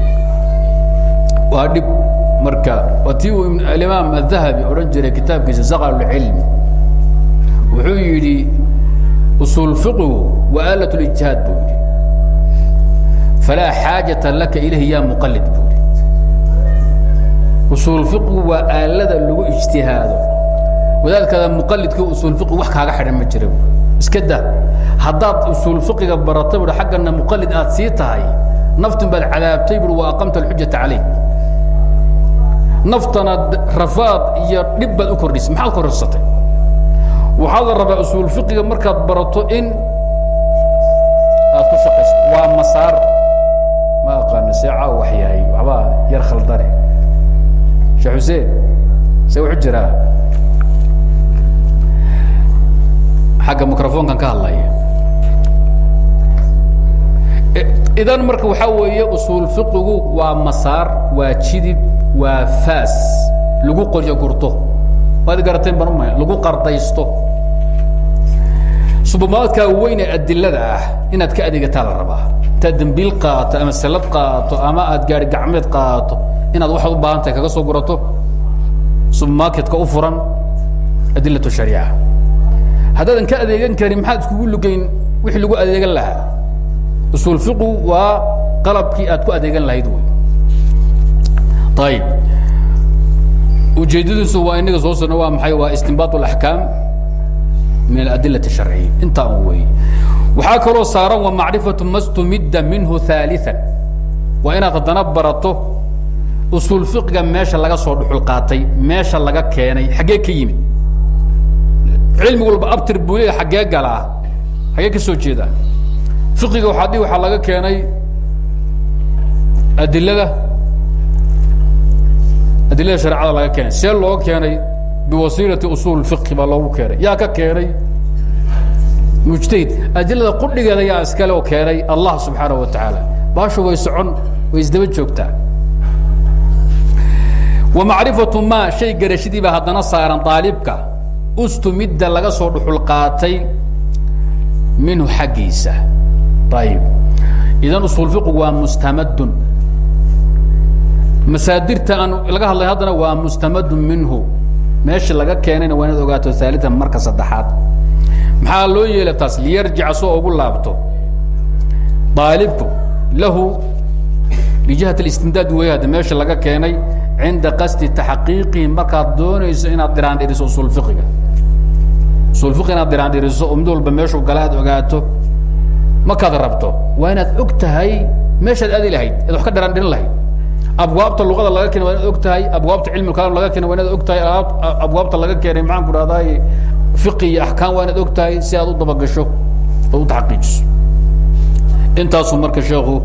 Waa dhib marka waa uu alimaam adahabi odhan jiray kitaabkiisa zaqalulcilmi wuxuu yidhi usuul fiqigu wa aalat lijtihaad buu yidhi. Falaa xaajata laka ilayhi ya muqalid buu yidhi. Usuul fiqigu waa aalada lagu ijtihaado. Wadaadkaada muqalidka usuul fiqi wax kaaga xidhan ma jira iska daa. Haddaad usuul fiqiga baratay bui xaggana muqalid aad sii tahay naftun baad cadaabtay bui wa aqamta alxujata calayk naftana rafaad iyo dhib baad u kordhisay maxaad kordhisatay waxaa rabaa usuul fiqiga markaad barato in aad ku shaqayso. Waa masaar. Ma aqaano seeca wax yahay waxbaa yar khaldane sheekh xuseen see wuxu jiraa xagga microfonkan ka hadlaya. Idan marka waxaa weeye usuul fiqigu waa masaar waa jidib waa faas. Lagu qoryo gurto. Waad garateen baan umay lagu qardaysto. Subumaadkaa weyn ee adilada ah inaad ka adeegataa la rabaa intaad dembiil qaato ama salad qaato ama aad gaari gacmeed qaato inaad waxaad u baahan tahay kaga soo gurato. Subermarketka u furan adilatu shariica haddaadan ka adeegan karin maxaad iskugu lugeyn wixii lagu adeegan lahaa usuul fiqu waa qalabkii aad ku adeegan lahayd wy ayib ujeedadiisu waa inaga soo sirna waa maxay waa istinbaat اlaxkaam min aladila الsharciya intaa un wey waxaa kaloo saaran wa macrifatu ma stumidda minhu ثaaliثa waa inaad haddana barato usuul fiqiga meesha laga soo dhuxul qaatay meesha laga keenay xaggee ka yimid cilmi walba abtir buu leeya xaggee galaa? Xaggee ka soo jeedaa? Fiqiga waxaa dhi waxaa laga keenay adilada adilada shareecada laga keenay. See loo keenay biwasiilati usuul fiqhi baa loogu keenay. Yaa ka keenay mujtahid. Adilada qudhigeeda yaa iskale oo keenay allah subxaanaه wa tacaala baashu way socon way isdaba joogtaa wa macrifatu ma shay garashadii baa haddana saaran daalibka ustumidda laga soo dhuxul qaatay minhu xaggiisa. Ayib idan usuul fiqigu waa mustamadun masaadirta aan laga hadlay haddana waa mustamadun minhu. Meesha laga keenayna waa inaad ogaato aalian marka saddexaad. Maxaa loo yeela taas liyarjica soo ugu laabto. Aalibku lahu lijihat اlistimdaad wey hadda meesha laga keenay cinda qasdi taxqiiqihi markaad doonayso inaad dhiraandhiriso usul iiga usul i inaad dhiraandhiriso oo walba meeshuu gala aad ogaato markaad rabto? Waa inaad og tahay meeshaad aadi lahayd ad wax ka dhiraandhirin lahayd. Abwaabta luqada laga keenay waa inaad og tahay abwaabta cilmi kalaam laga keenay waa inaad og tahay abwaabta laga keenay maxaan ku fiqi iyo axkaam waa inaad og tahay si aad u dabagasho oo u taxaqiijiso intaasuu marka sheekhu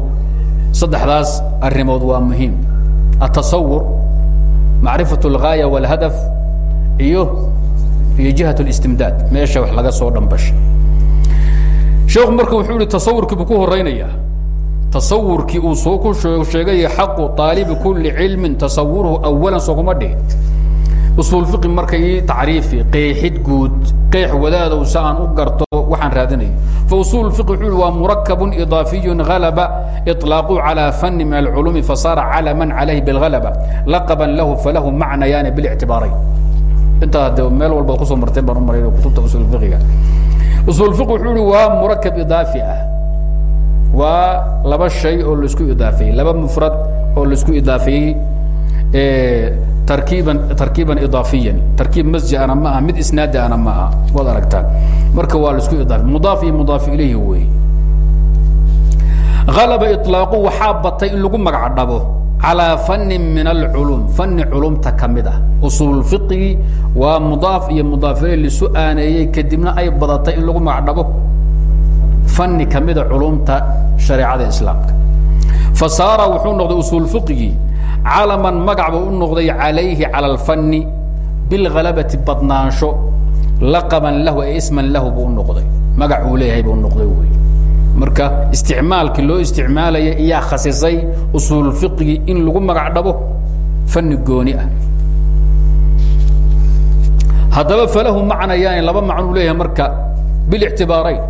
saddexdaas arrimood waa muhiim. Atasawur macrifat اlgaaya wاlhadaf iyo iyo jihat اlistimdaad meesha wax laga soo dhambashay sheekhu marka wuxuu ihi tasawurkii buu ku horeynaya tasawurkii uu soo ku sheegay xaqu aalibi kuli cilmin tasawuruhu awalan soo kuma dhihin usuul fiqi marka ii tacriifi qeexid guud qeex wadaadow si aan u garto waxaan raadinayo fausul fiqi wuxuu ihi waa murakabun idaafiyun halaba iطlaaqu calى fani min alculuumi fasaara calaman calayhi biاlhalaba laqaban lahu falahu macnayaani biاlictibaarayn intaa de meel walbaad ku soo marteen baan u maray kutubta usul fiqiga. Usul fiqi wuxuu ihi waa murakab idaafi ah. Waa laba shay oo la isku idaafeeyey laba mufrad oo la isku idaafeeyey tarkiiban tarkiiban idaafiyan. Tarkiib masji ana ma aha mid isnaadi ana ma aha. Aragtaan. Marka waa la isku idaafe mudaaf iyo mudaaf ilayhi wey. Halaba iطlaaqu waxaa batay in lagu calىa fani min alculum fani culumta ka mid ah usuul fiqigii waa mudaaf iyo mudaaf ilay lisu aaneeyey kadibna ay badatay in lagu magac dhabo fani ka mida culumta shareecada islaamka fasaara wuxuu noqday usuul fiqigii calaman magac buu u noqday calayhi calى اlfani bilhalabati badnaansho laqaban lahu ee isman lahu buu u noqday magac uu leeyahay buu noqday wy marka isticmaalkii loo isticmaalaya iyaa khasisay usuul fiqigii in lagu magac dhabo fani gooni ah. Haddaba falahu macnayaani laba macnuu leeyahay marka bilictibaarayn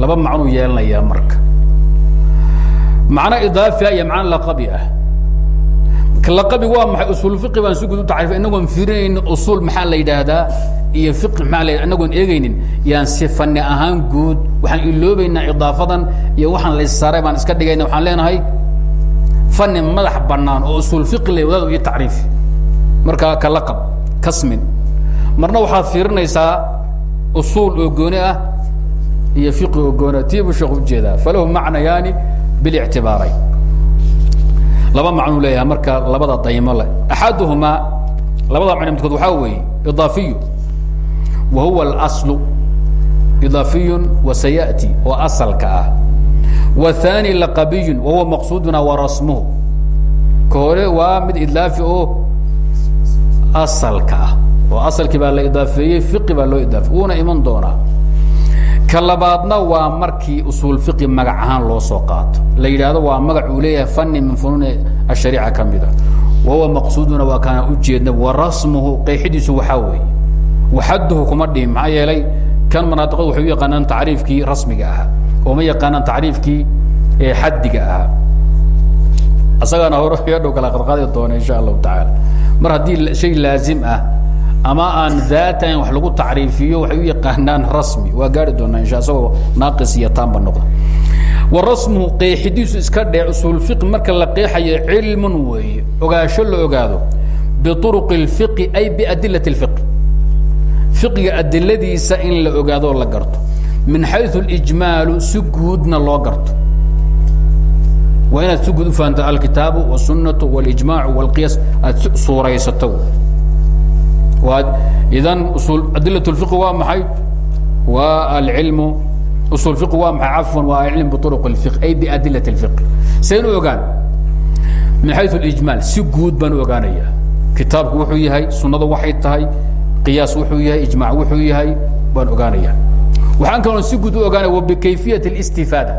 laba macnuu yeelanayaa marka. Macno idaafiah iyo macno laqabi ah laqabi waa maxay usuul fiqi baan si guud u tacrifa inagoon fiirinaynin usuul maxaa la yidhaahdaa? Iyo fiqi maxaa la inagoon eegaynin. Yaan si fani ahaan guud waxaan iloobaynaa idaafadan iyo waxaan laysaray baan iska dhigayna waxaan leenahay fani madax bannaan oo usuul fiqi la wadaad iyo tacriifi. Markaa ka laqab kasmin. Marna waxaad fiirinaysaa usuul oo gooni ah iyo fiqi oo gooni tii buu sheekh u jeedaa falahu macnayaani bilictibaarayn laba macnuu leeyahay marka labada daymo le axaduhumaa labada macno midkood waxaa weeye idaafiyu wa huwa اlaslu idaafiyun wa sayati oo asalka ah. Wاthani laqabiyun wa huwa maqsuuduna wa rasmuhu. Ka hore mid idlaafi oo asalka ah oo asalkii baa la idaafeeyey fiqi baa loo idaafey wuuna iman doonaa ka labaadna waa markii usuul fiqi magac loo soo qaato. La yidhaahdo waa magac uu leeyahay fani min funuuni ashariica ka mida wa huwa maqsuuduna waa kaana ujeedna wa rasmuhu waxaa weeye. Waxaduhu kuma dhihin maxaa yeelay kan manaadiqadu waxay u yaqaanaan tacriifkii rasmiga ahaa oo ma yaqaanaan tacriifkii xaddiga ahaa. Asagaana hore (laughs) yadhow kala qadqaadi doona insha allahu tacaala. Mar haddii shay laazim ah ama aan daatan wax lagu tacriifiyo waxay u yaqaanaan rasmi waa gaari doonaa insha isagoo naaqis iyo taamba noqda wa rasmuhu qeexidiisu iska dhee usuul fiqi marka la qeexayo cilmun weeye ogaasho la ogaado biuruqi اlfiqi ay biadilat اlfiqi fiqiga adiladiisa in la ogaado oo la garto min xayu اlijmaalu si guudna loo garto waa inaad si guud u fahanto alkitaabu wالsunaةu wاlijmaacu wاlqiyaas aad suuraysato idan adilaة الفiq waa maxay waa alilmu usul fiq waa maxay cafwan waa alcilm biطuruq الfiq ay biadilaة الfiq sayn u ogaan min xayu اlijmaal si guud baan u ogaanaya kitaabku wuxuu yahay sunada waxay tahay qiyaas wuxuu yahay ijmac wuxuu yahay baan ogaanaya waxaan kaloo si guud u ogaanaya wa bikayfiyaة الاstifaada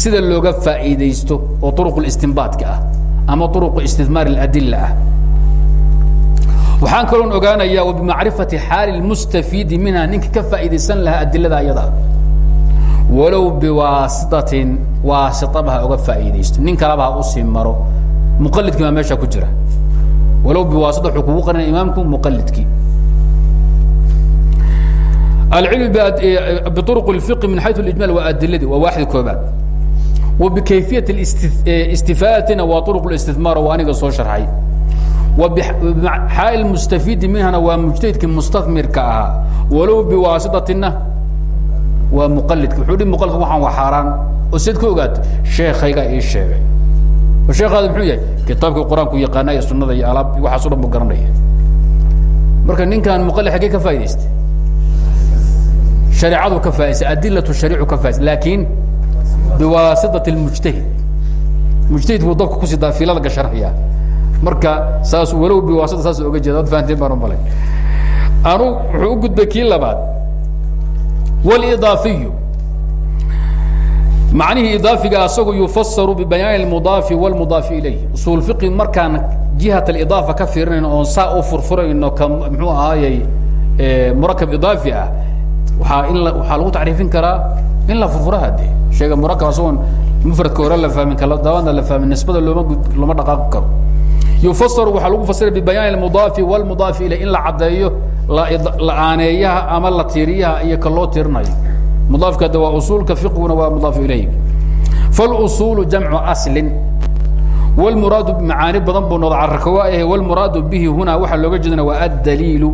sida looga faa'iidaysto oo طuruq اlistinbaadka ah ama طuruq istidmaar اladila ah waxaan kaloon ogaanayaa wbimacrifati xaali اmustafiidi minha ninka ka faa'iidaysan lahaa adilada ayada walow biwaasitatin waasitaba ha oga faa'iidaysto nin kalaba ha usii maro muqalidkii baa meesha ku jira walow biwaasita wuxuu kugu qarinaya imaamku muqalidkii alcilm biطuruq اlfiqi min xayu اlijmal waa adiladii waa waaxda koobaad wa bikayfiyaة istifaadatina waa طuruq اlistidmaar oo aniga soo sharxay xaal mustafiidi minhana waa mujtahidkii mustamirka ahaa. Walow biwaasitatina waa muqalidka wuxuu hi muqalidka waxaan waa xaaraan. Oo siad ka ogaata sheekaygaa ii sheegay. Oo sheekaada muxuu yahay kitaabkii qur'aanku yaqaana iyo sunada marka ninkan muqalid xaggee ka faa'idaystay? Ka faaidaysta adilatu shariicu ka faaidaysta laakiin biwaasitati mujtahid. Buu dabka ku sii daa fiilada gashanaya marka saas walow biwaasita saas oga jeeda ad fahanteen baan umalay anu wuxuu u gudbay kii labaad wاlidaafiyu macnihii idaafiga asagu yufasaru bibayaan اmudaafi wاlmudaafi ilayh usul fiqi markaan jihat اidaafa ka fiirinayno oon saa u furfurayno ka mxuu ahaayey murakab idaafi ah waaa in waxaa lagu tacriifin karaa in la furfuraha de sheega murakab asagoon mufradka hore la fahmin kala dabaadna la fahmin nisbada looma looma dhaqaaqi karo yufasar waxaa lagu fasira bibayaan mudaafi wlmudaafi ilay in la caddeeyo la aaneeyaha ama la tiiriyaha iyo ka loo tirinayo mudaafka de waa usuulka fiqiguna waa mudaafu ilayh falusuulu jamcu aslin wlmuraadu macaani badan buu noda cararkawa ahe wlmuraadu bihi hunaa waxaa looga jeedana waa addaliilu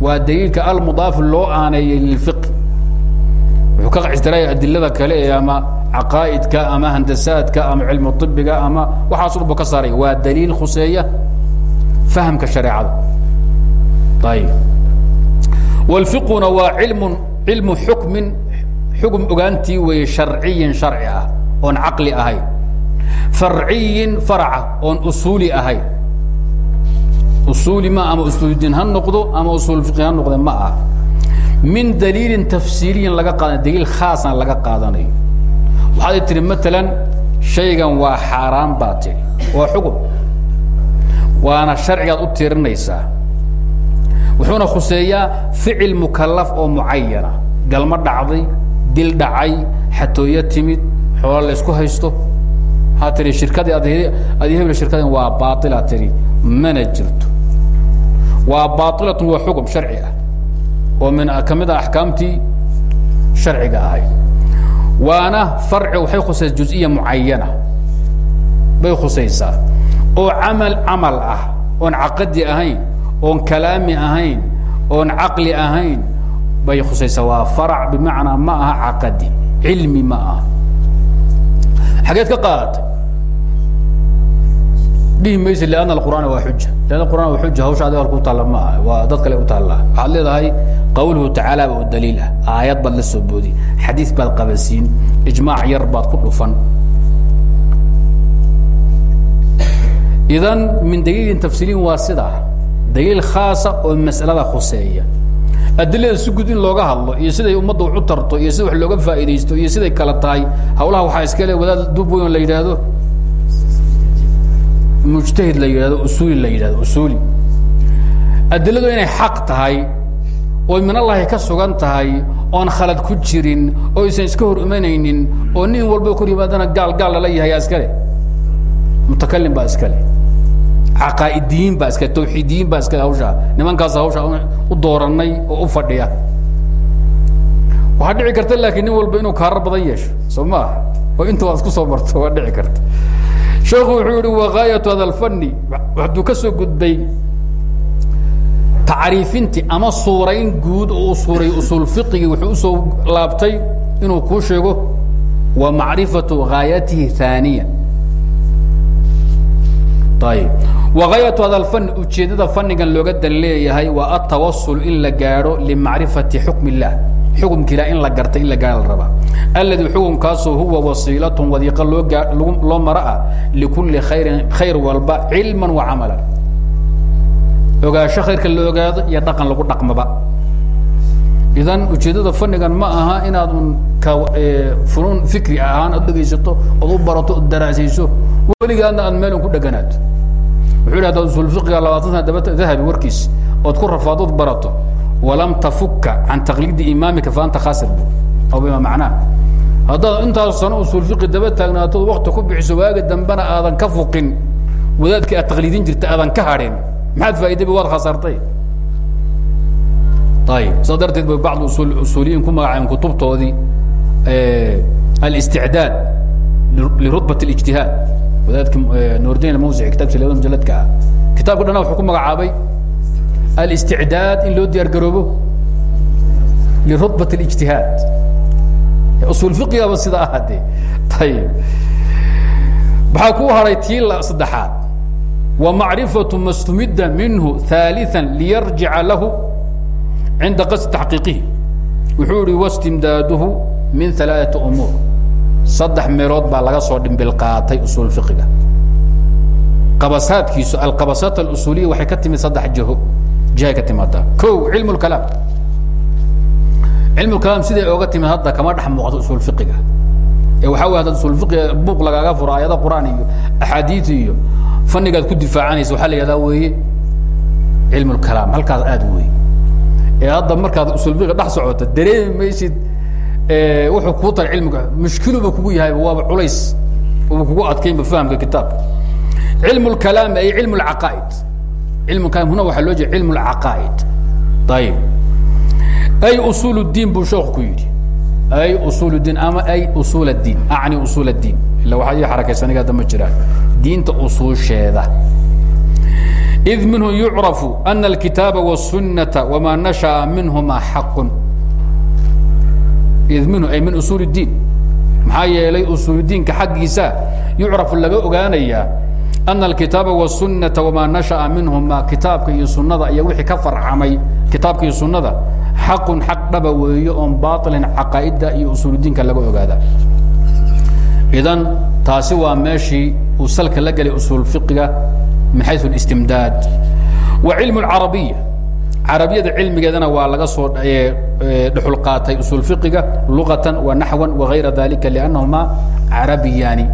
waa daliilka almudaafu loo aaneeyey lilfiq ka ixtiraaya adilada kale ee ama caqaa'idka ama handasaadka ama cilmu ibiga ama waxaaso dhan bu ka saaray waa daliil khuseeya fahamka shareecada. Ayib. Wاlfiquna waa ilmu cilmu xukmin xukm ogaantii weeye sharciyin sharci ah oon caqli ahayn. Farciyin faraca oon usuuli ahayn. Ma ama usuuldiin ha noqdo ama usuul fiqi ha ma ah min daliilin tafsiiriyin laga qaada daliil khaasna laga qaadanayo waxaad tihi maalan shaygan waa xaaraan baa tihi waa xukun waana sharcigaad u tirinaysaa. Wuxuuna khuseeyaa ficil mukalaf oo mucayana galmo dhacday dil dhacay xatooyo timid xoola la isku haysto. Waxaa tihi shirkadii ad hebel shirkadin waa baailaa tihi mana jirto. Waa baailatun waa xukun sharci ah oo min ka mid a axkaamtii sharciga ahayd waana farci waxay khusaysa juز'iya mucayana bay khusaysaa. Oo camal camal ah oon caqadi ahayn oon kalaami ahayn oon caqli ahayn bay khusaysaa. Waa farac bimacnaa ma aha caqadi cilmi ma aha. Xageed ka qaadatay dhihi maysa lianna alqur'aana waa xuja lianna alqur'aan waa xuja hawsha adiga ku taalla ma aha waa dad kale u taallaa waxaad leedahay qawluhu tacaala ba u daliil. Ah aayad baad la soo boodi xadiis ku dhufan. Idan min daliilin tafsiiliin waa sidaa daliil khaasa oo mas'alada khuseeya. Adilada si looga hadlo iyo siday ummadda u tarto iyo sida wax looga faa'iidaysto iyo siday kala tahay hawlaha waxaa iska le wadaad dub weyn la yidhaahdo mujtahid la yidhahdo usuuli la yidhahdo usuuli adiladu inay xaq tahay oo min allahi ka sugan tahay oon khalad ku jirin oo aysan iska hor imanaynin oo nin walba kor yimaadana gaal gaal lala yahay yaa iskale mutakalim baa iskale caqaa'idiyiin baa iskale tawxiidiyiin baa iskale hawshaa nimankaas hawshaa u dooranay oo u fadhiya. Waxaa dhici karta laakiin nin walba inuu kaarar badan yeesho soo maaha oo inta waad isku soo marto waa dhici karta sheekhu wuxuu yihi wagaayatu hada alfani hadduu ka soo gudbay tacriifintii ama suurayn guud oo u suuray usuul wuxuu u soo laabtay inuu kuu sheego wa macrifatu gaayatihi haaniya ayib wagaayatu hada alfani ujeeddada fanigan looga dan leeyahay waa atawasul in la gaadho limacrifati xukm illah xukumka ilah in la garta in la gaadha la rabaa alladii xukumkaasoo huwa wasiilatun wadiiqa loo gaa loo maro ah likulli khayrin khayr walba cilman wa camalan. Ogaansho khayrka la ogaado iyo dhaqan lagu dhaqmaba. Idan ujeeddada fanigan ma aha inaad un ka funuun fikri ahaan ad dhegaysato ood u barato od daraasayso weligaadna aad meel un ku dheganaato wuxuu yidhi hadaad usul fiqiga labaatan sana daba dahabi warkiis ood ku rafaadood barato walam tafuka can taqliidi imaamika faanta khasir awbima macnaa. Haddaad intaas sano usuul fiqi daba taagnaato wakti ku bixiso waaga dambena aadan ka fuqin wadaadkii aad taqliidin jirta aadan ka hadhin maxaad faaidabi waad khasartay ayib saas darteed bay bacd usuuliyiin ku magacaabeen kutubtoodii alاsticdaad lirutbat اlijtihaad wadaadkii nordaniel mawsici kitabkiisa labada mujaladka ah. Kitabka dhan wuxuu ku magacaabay الاستعداad in loo diyaar garoobo لرتبة الاجتهاad usul fiqigaba sida ah de ayib maxaa kuu haray tii saddexaad ومacriفaة ma اstumida minhu ثالثا liyarjica lahu cinda qasd تaxqiiqihi wuxuu ihi واstimdaaduhu min ثaلaaثaةi umuur saddex meelood baa laga soo dhimbil qaatay usul fiqiga qabasaadkiisu alqabasaat alusuuliya waxay ka timid saddex jiho jihay ka timaada o cilmulalam cilmulalam siday oga timid hadda kama dhex muuqato usul fiqiga? Ee waxaa wey haddaad usul buuq lagaaga furo quraan iyo axaadiid iyo fannigaad ku difaacanaysa waxaa la yihahdaa weeye cilmulkalaam halkaas aad wey ee hadda markaad usul fiqiga dhex socoto dareemi maysid wuxuu kuu taray cilmiga mushkiluba kugu yahayba waaba culays. Kugu adkaynba fahamka kitaabka. Cilmulkalaam ay cilmulcaqaa'id اcaqaa'id cilm kalaam huna waxaa loo jeeda cilm اcaqaa'id ayib ay usul الdiin buu sheekhu ku yidhi ay usul الdiin ama ay usul الdiin acni usul الdiin ila waxaa ii xarakaysan hadda ma jiraan diinta usuusheeda إذ minhu yucرaف أن الkitaaba والsunaةa وma nashaأa minhma xaq id minhu ay min usuul الdiin maxaa yeelay usuuldiinka xaggiisa yucrafu laga ogaanayaa ana alkitaaba wالsunaةa wamaa nashaأa minhuma kitaabka iyo sunada iyo wixii ka farcamay kitaabka iyo sunada xaqun xaq dhaba weeyo oon baaطilin caqaa'ida iyo usuuldiinka laga ogaada idan taasi waa meeshii uu salka la gelay usuul fiqiga min xayu اstimdaad wa cilm اcarabiya carabiyada cilmigeedana waa laga soo dhuxul qaatay usul fiqiga luqatan wa naxwan wagayra dalika liannahuma carabiyaani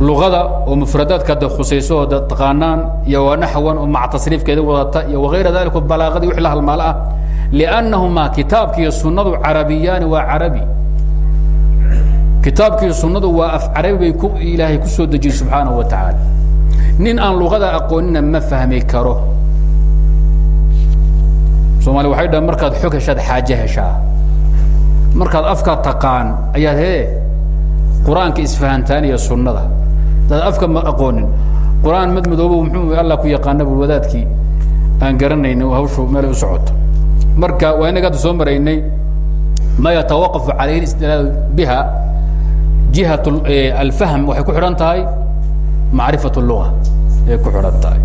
luqada oo mufradaadka da khusayso oo da taqaanaan iyo wa naxwan oo maca tasriifkeeda wadata iyo wagayra dalika balaaqadii wix la halmaalo ah. Liannahuma kitaabkiiyo sunnadu carabiyaani waa carabi. Kitaabkiiyo sunnadu waa af carabi bay ku ilaahay ku soo dejiyey subxaanahu wa tacaala. Nin aan luqada aqoonina ma fahmi karo. Somalia waxay dhahan markaad xog heshaad xaaje heshaa. Markaad afka taqaan ayaad hee qur'aanka isfahantaan iyo sunnada hadaad afka ma aqoonin. Qur'aan mad madoobo muxuu alla ku yaqaana bu wadaadkii. Aan garanayni hawshu meelay u socoto marka waa inaga hadda soo maraynay ma yatawaqafu calayhi istidlaal biha. Jihat alfahm waxay ku xidhan tahay macrifat luga ay ku xidhan tahay.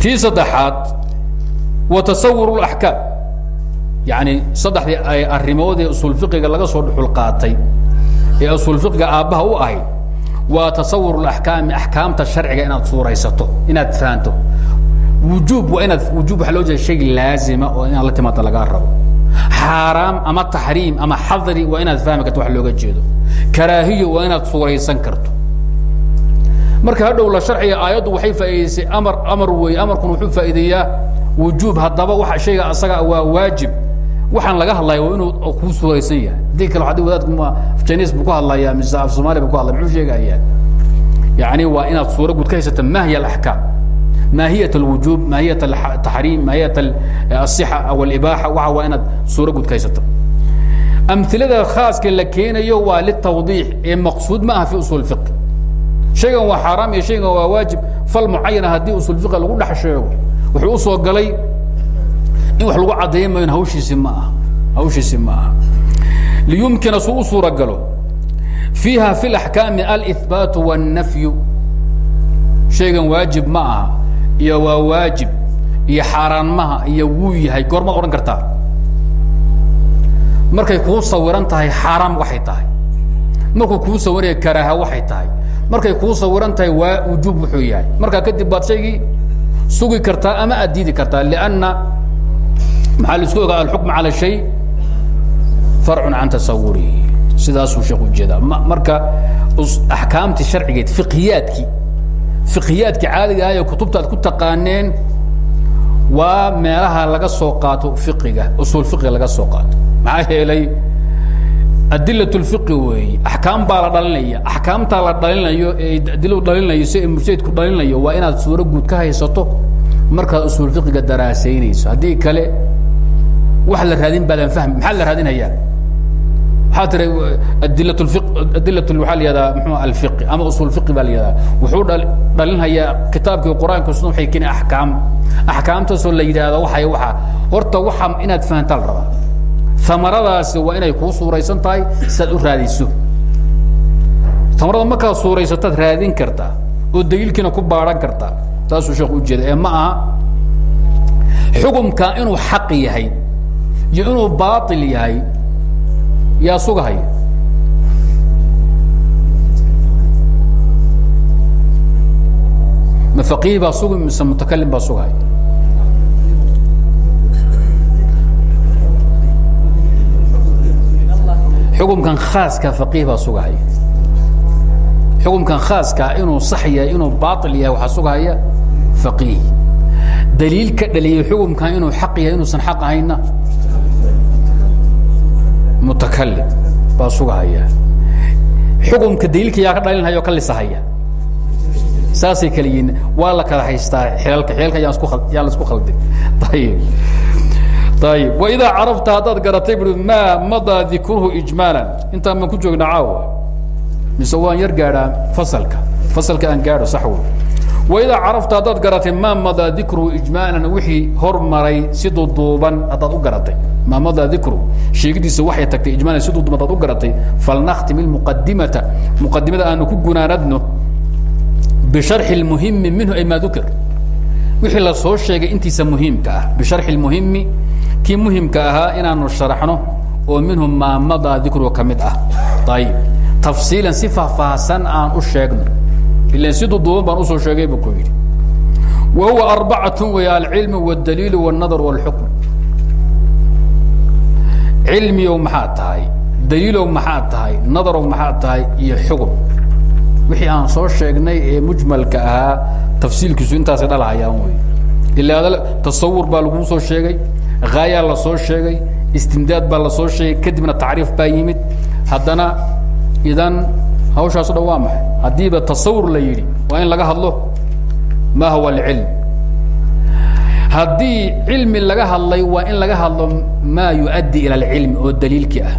Tii saddexaad wa tasawur اlaxkaam yani saddexdii arrimood ee usul fiqiga laga soo dhuxul qaatay ee usul fiqiga aabbaha u ahayd waa tasawur اlaxkaami axkaamta sharciga inaad suuraysato inaad fahanto. Wujuub waa inaad wujuub waxaa loo jeeda shay laazima oo inaad la timaado lagaa rabo. Xaaraam ama taxriim ama xadri waa inaad fahmi karto looga jeedo. Karaahiyo waa inaad suuraysan karto. Marka hadhow la sharciga aayaddu waxay faa'iidaysay amar amar weeye amarkuna wuxuu faa'iideeyaa wujuub. Haddaba waxa shayga asaga waa waajib waxaan laga hadlaya waa inuu kuu suuraysan yahay. Hadii kale ad wadaadkuma afchines buu ku hadlayaa mise af somalia buu ku hadlaya muxuu sheegayaa yani waa inaad suura guud ka haysata ma hiya alaxkaam ma hiyat alwujub ma hiyat ataxriim ma hiyat eh, asixa aw alibaaxa waxa waa inaad suura guud ka haysato. Amilada khaaska la keenayo waa litawdiix ee maqsuud ma aha fi usul fiq shaygan waa xaaraam iyo shaygan waa waajib fal mucayan haddii usul fiqa lagu dhex sheego wuxuu u soo galay in wa lagu caddeeya mayn hawshiisi ma aha hawshiisi ma aha. Liyumkina suu u suuragalo fiiha fi laxkaami alihbaatu wاnnafyu shaygan waajib ma aha iyo waa waajib iyo xaaraan maha iyo wuu yahay goormaad odhan kartaa. Markay kuu sawiran tahay xaaraam waxay tahay. Markuu kuu sawiraya karaaha waxay tahay. Markay kuu sawiran tahay waa wujuub wuxuu yahay. Markaa kadib baad shaygii sugi kartaa ama aad kartaa lanna maxaa la isku ogaa alxukm cala shay? Farcun can tasawurihi sidaasuu sheekh u jeedaa. Marka axkaamtii sharcigeed fiqiyaadkii fiqiyaadka caadiga ah ee kutubta aad ku taqaaneen waa meelaha laga soo qaato fiqiga usul fiqiga laga soo qaato. Maxaa yeelay adilat lfiqi weeye axkaam baa la dhalinaya. Axkaamtaa la dhalinayo ee adiladu dhalinayo si mujtahidku dhalinayo waa inaad suuro guud ka haysato. Markaad usul fiqiga daraasaynayso haddii kale wax la raadin baadaan fahmi maxaa la raadinayaa waxaa tira adilat i adilat waxaa la yihahdaa mxu alfiqi ama usul fiqi baa la yihahdaa wuxuu dhalinhayaa kitaabkii qur'aanka sunna waxay keeni axkaam. Axkaamtaasoo la yidhaahdo waxay waxa horta waxa inaad fahantaa la rabaa amaradaasi waa inay kuu suuraysan tahay siaad u raadiso amarada markaad suuraysataad raadin kartaa oo daliilkiina ku baaran kartaa. Taasuu sheekhu ujeeda ee ma aha xukumka inuu xaq yahay iyo inuu baail yahay yaa sugahaya ma faqiih baa sugi mise mutakalim baa sugahaya xukumkan khaaska faqiih baa sugahaya xukumkan khaaska inuu sax yahay inuu baail yahay waxaa sugahaya faqiih. Daliil ka xukumkan inuu xaq yahay inuusan xaq ahayna mutakalim baa sugahaya xukumka daliilka yaa ka dhalinhaya o ka lisahaya saasay waa la kala haystaa xilalka xilalka yaan isku yaan la isku khaldin. (laughs) Ayib ayib waidaa carafta haddaad garatay bui maa madaa dikruhu ijmaalan? Intaan baan ku joogna caawa? Mise yar gaadhaa fasalka. Fasalka aan gaadho sax wey waidaa carafta haddaad garatay maa madaa dikruhu ijmaalan? Wixii hormaray si duduuban haddaad u garatay maa madaa dikruhu sheegidiisa waxay tagtay ijmaalan si duduuban haddaad u garatay falnakhtim ilmuqadimata muqadimada aanu ku gunaanadno bisharxi lmuhimi minhu ay maa dukir wixii la soo sheegay intiisa muhiimka ah bisharxi lmuhimi kii muhimka ahaa inaanu sharaxno oo minhu maa madaa dikruhu ka mid ah ayib tafsiilan si faahfaahsan aan u sheegno ilan si duduuban baan usoo sheegay buu ku yidhi wa huwa arbacatun wey alcilmu wاdaliil wاnadar wاlxukm cilmiyow maxaa tahay daliilow maxaa tahay nadarow maxaa tahay iyo xugum wixii aan soo sheegnay ee mujmalka ahaa tafsiilkiisu intaasay dhalahayaan wey ilaa tasawur baa laguu soo sheegay haayaa la soo sheegay istimdaad baa la soo sheegay kadibna tacriif baa yimid. Haddana idan hawshaaso dhan waa maxay? Haddiiba tasawur la yidhi waa in laga hadlo ma huwa alcilm haddii cilmi laga hadlay waa in laga hadlo maa yuؤaddi ilى اlcilmi oo daliilki ah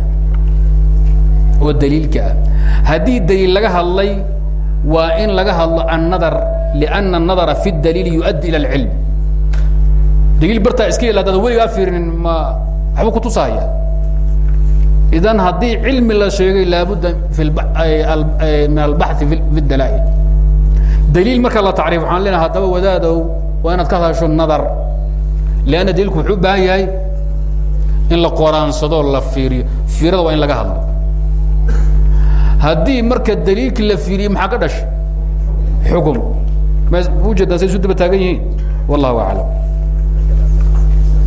oo daliilka ah haddii daliil laga hadlay waa in laga hadlo annadar لأna الnadara fi الdaliil yuؤaddi ilى اlcilm daliil bartaa iska ilaadada weligaa fiirinin ma waxba kutusahaya idan haddii cilmi la sheegay laabudda fi min albaxi fi dalaa'il daliil marka la tacriif waxaan leenahay haddaba wadaadow waa inaad ka hadasho nadar. Leanna daliilku wuxuu u baahan yahay in la qoraansado la fiiriyo. Fiirada waa in laga hadlo. Haddii marka daliilkii la fiiriye maxaa ka dhashay? Xukun ma u jeedaa say isu taagan yihiin? Wallahu aclam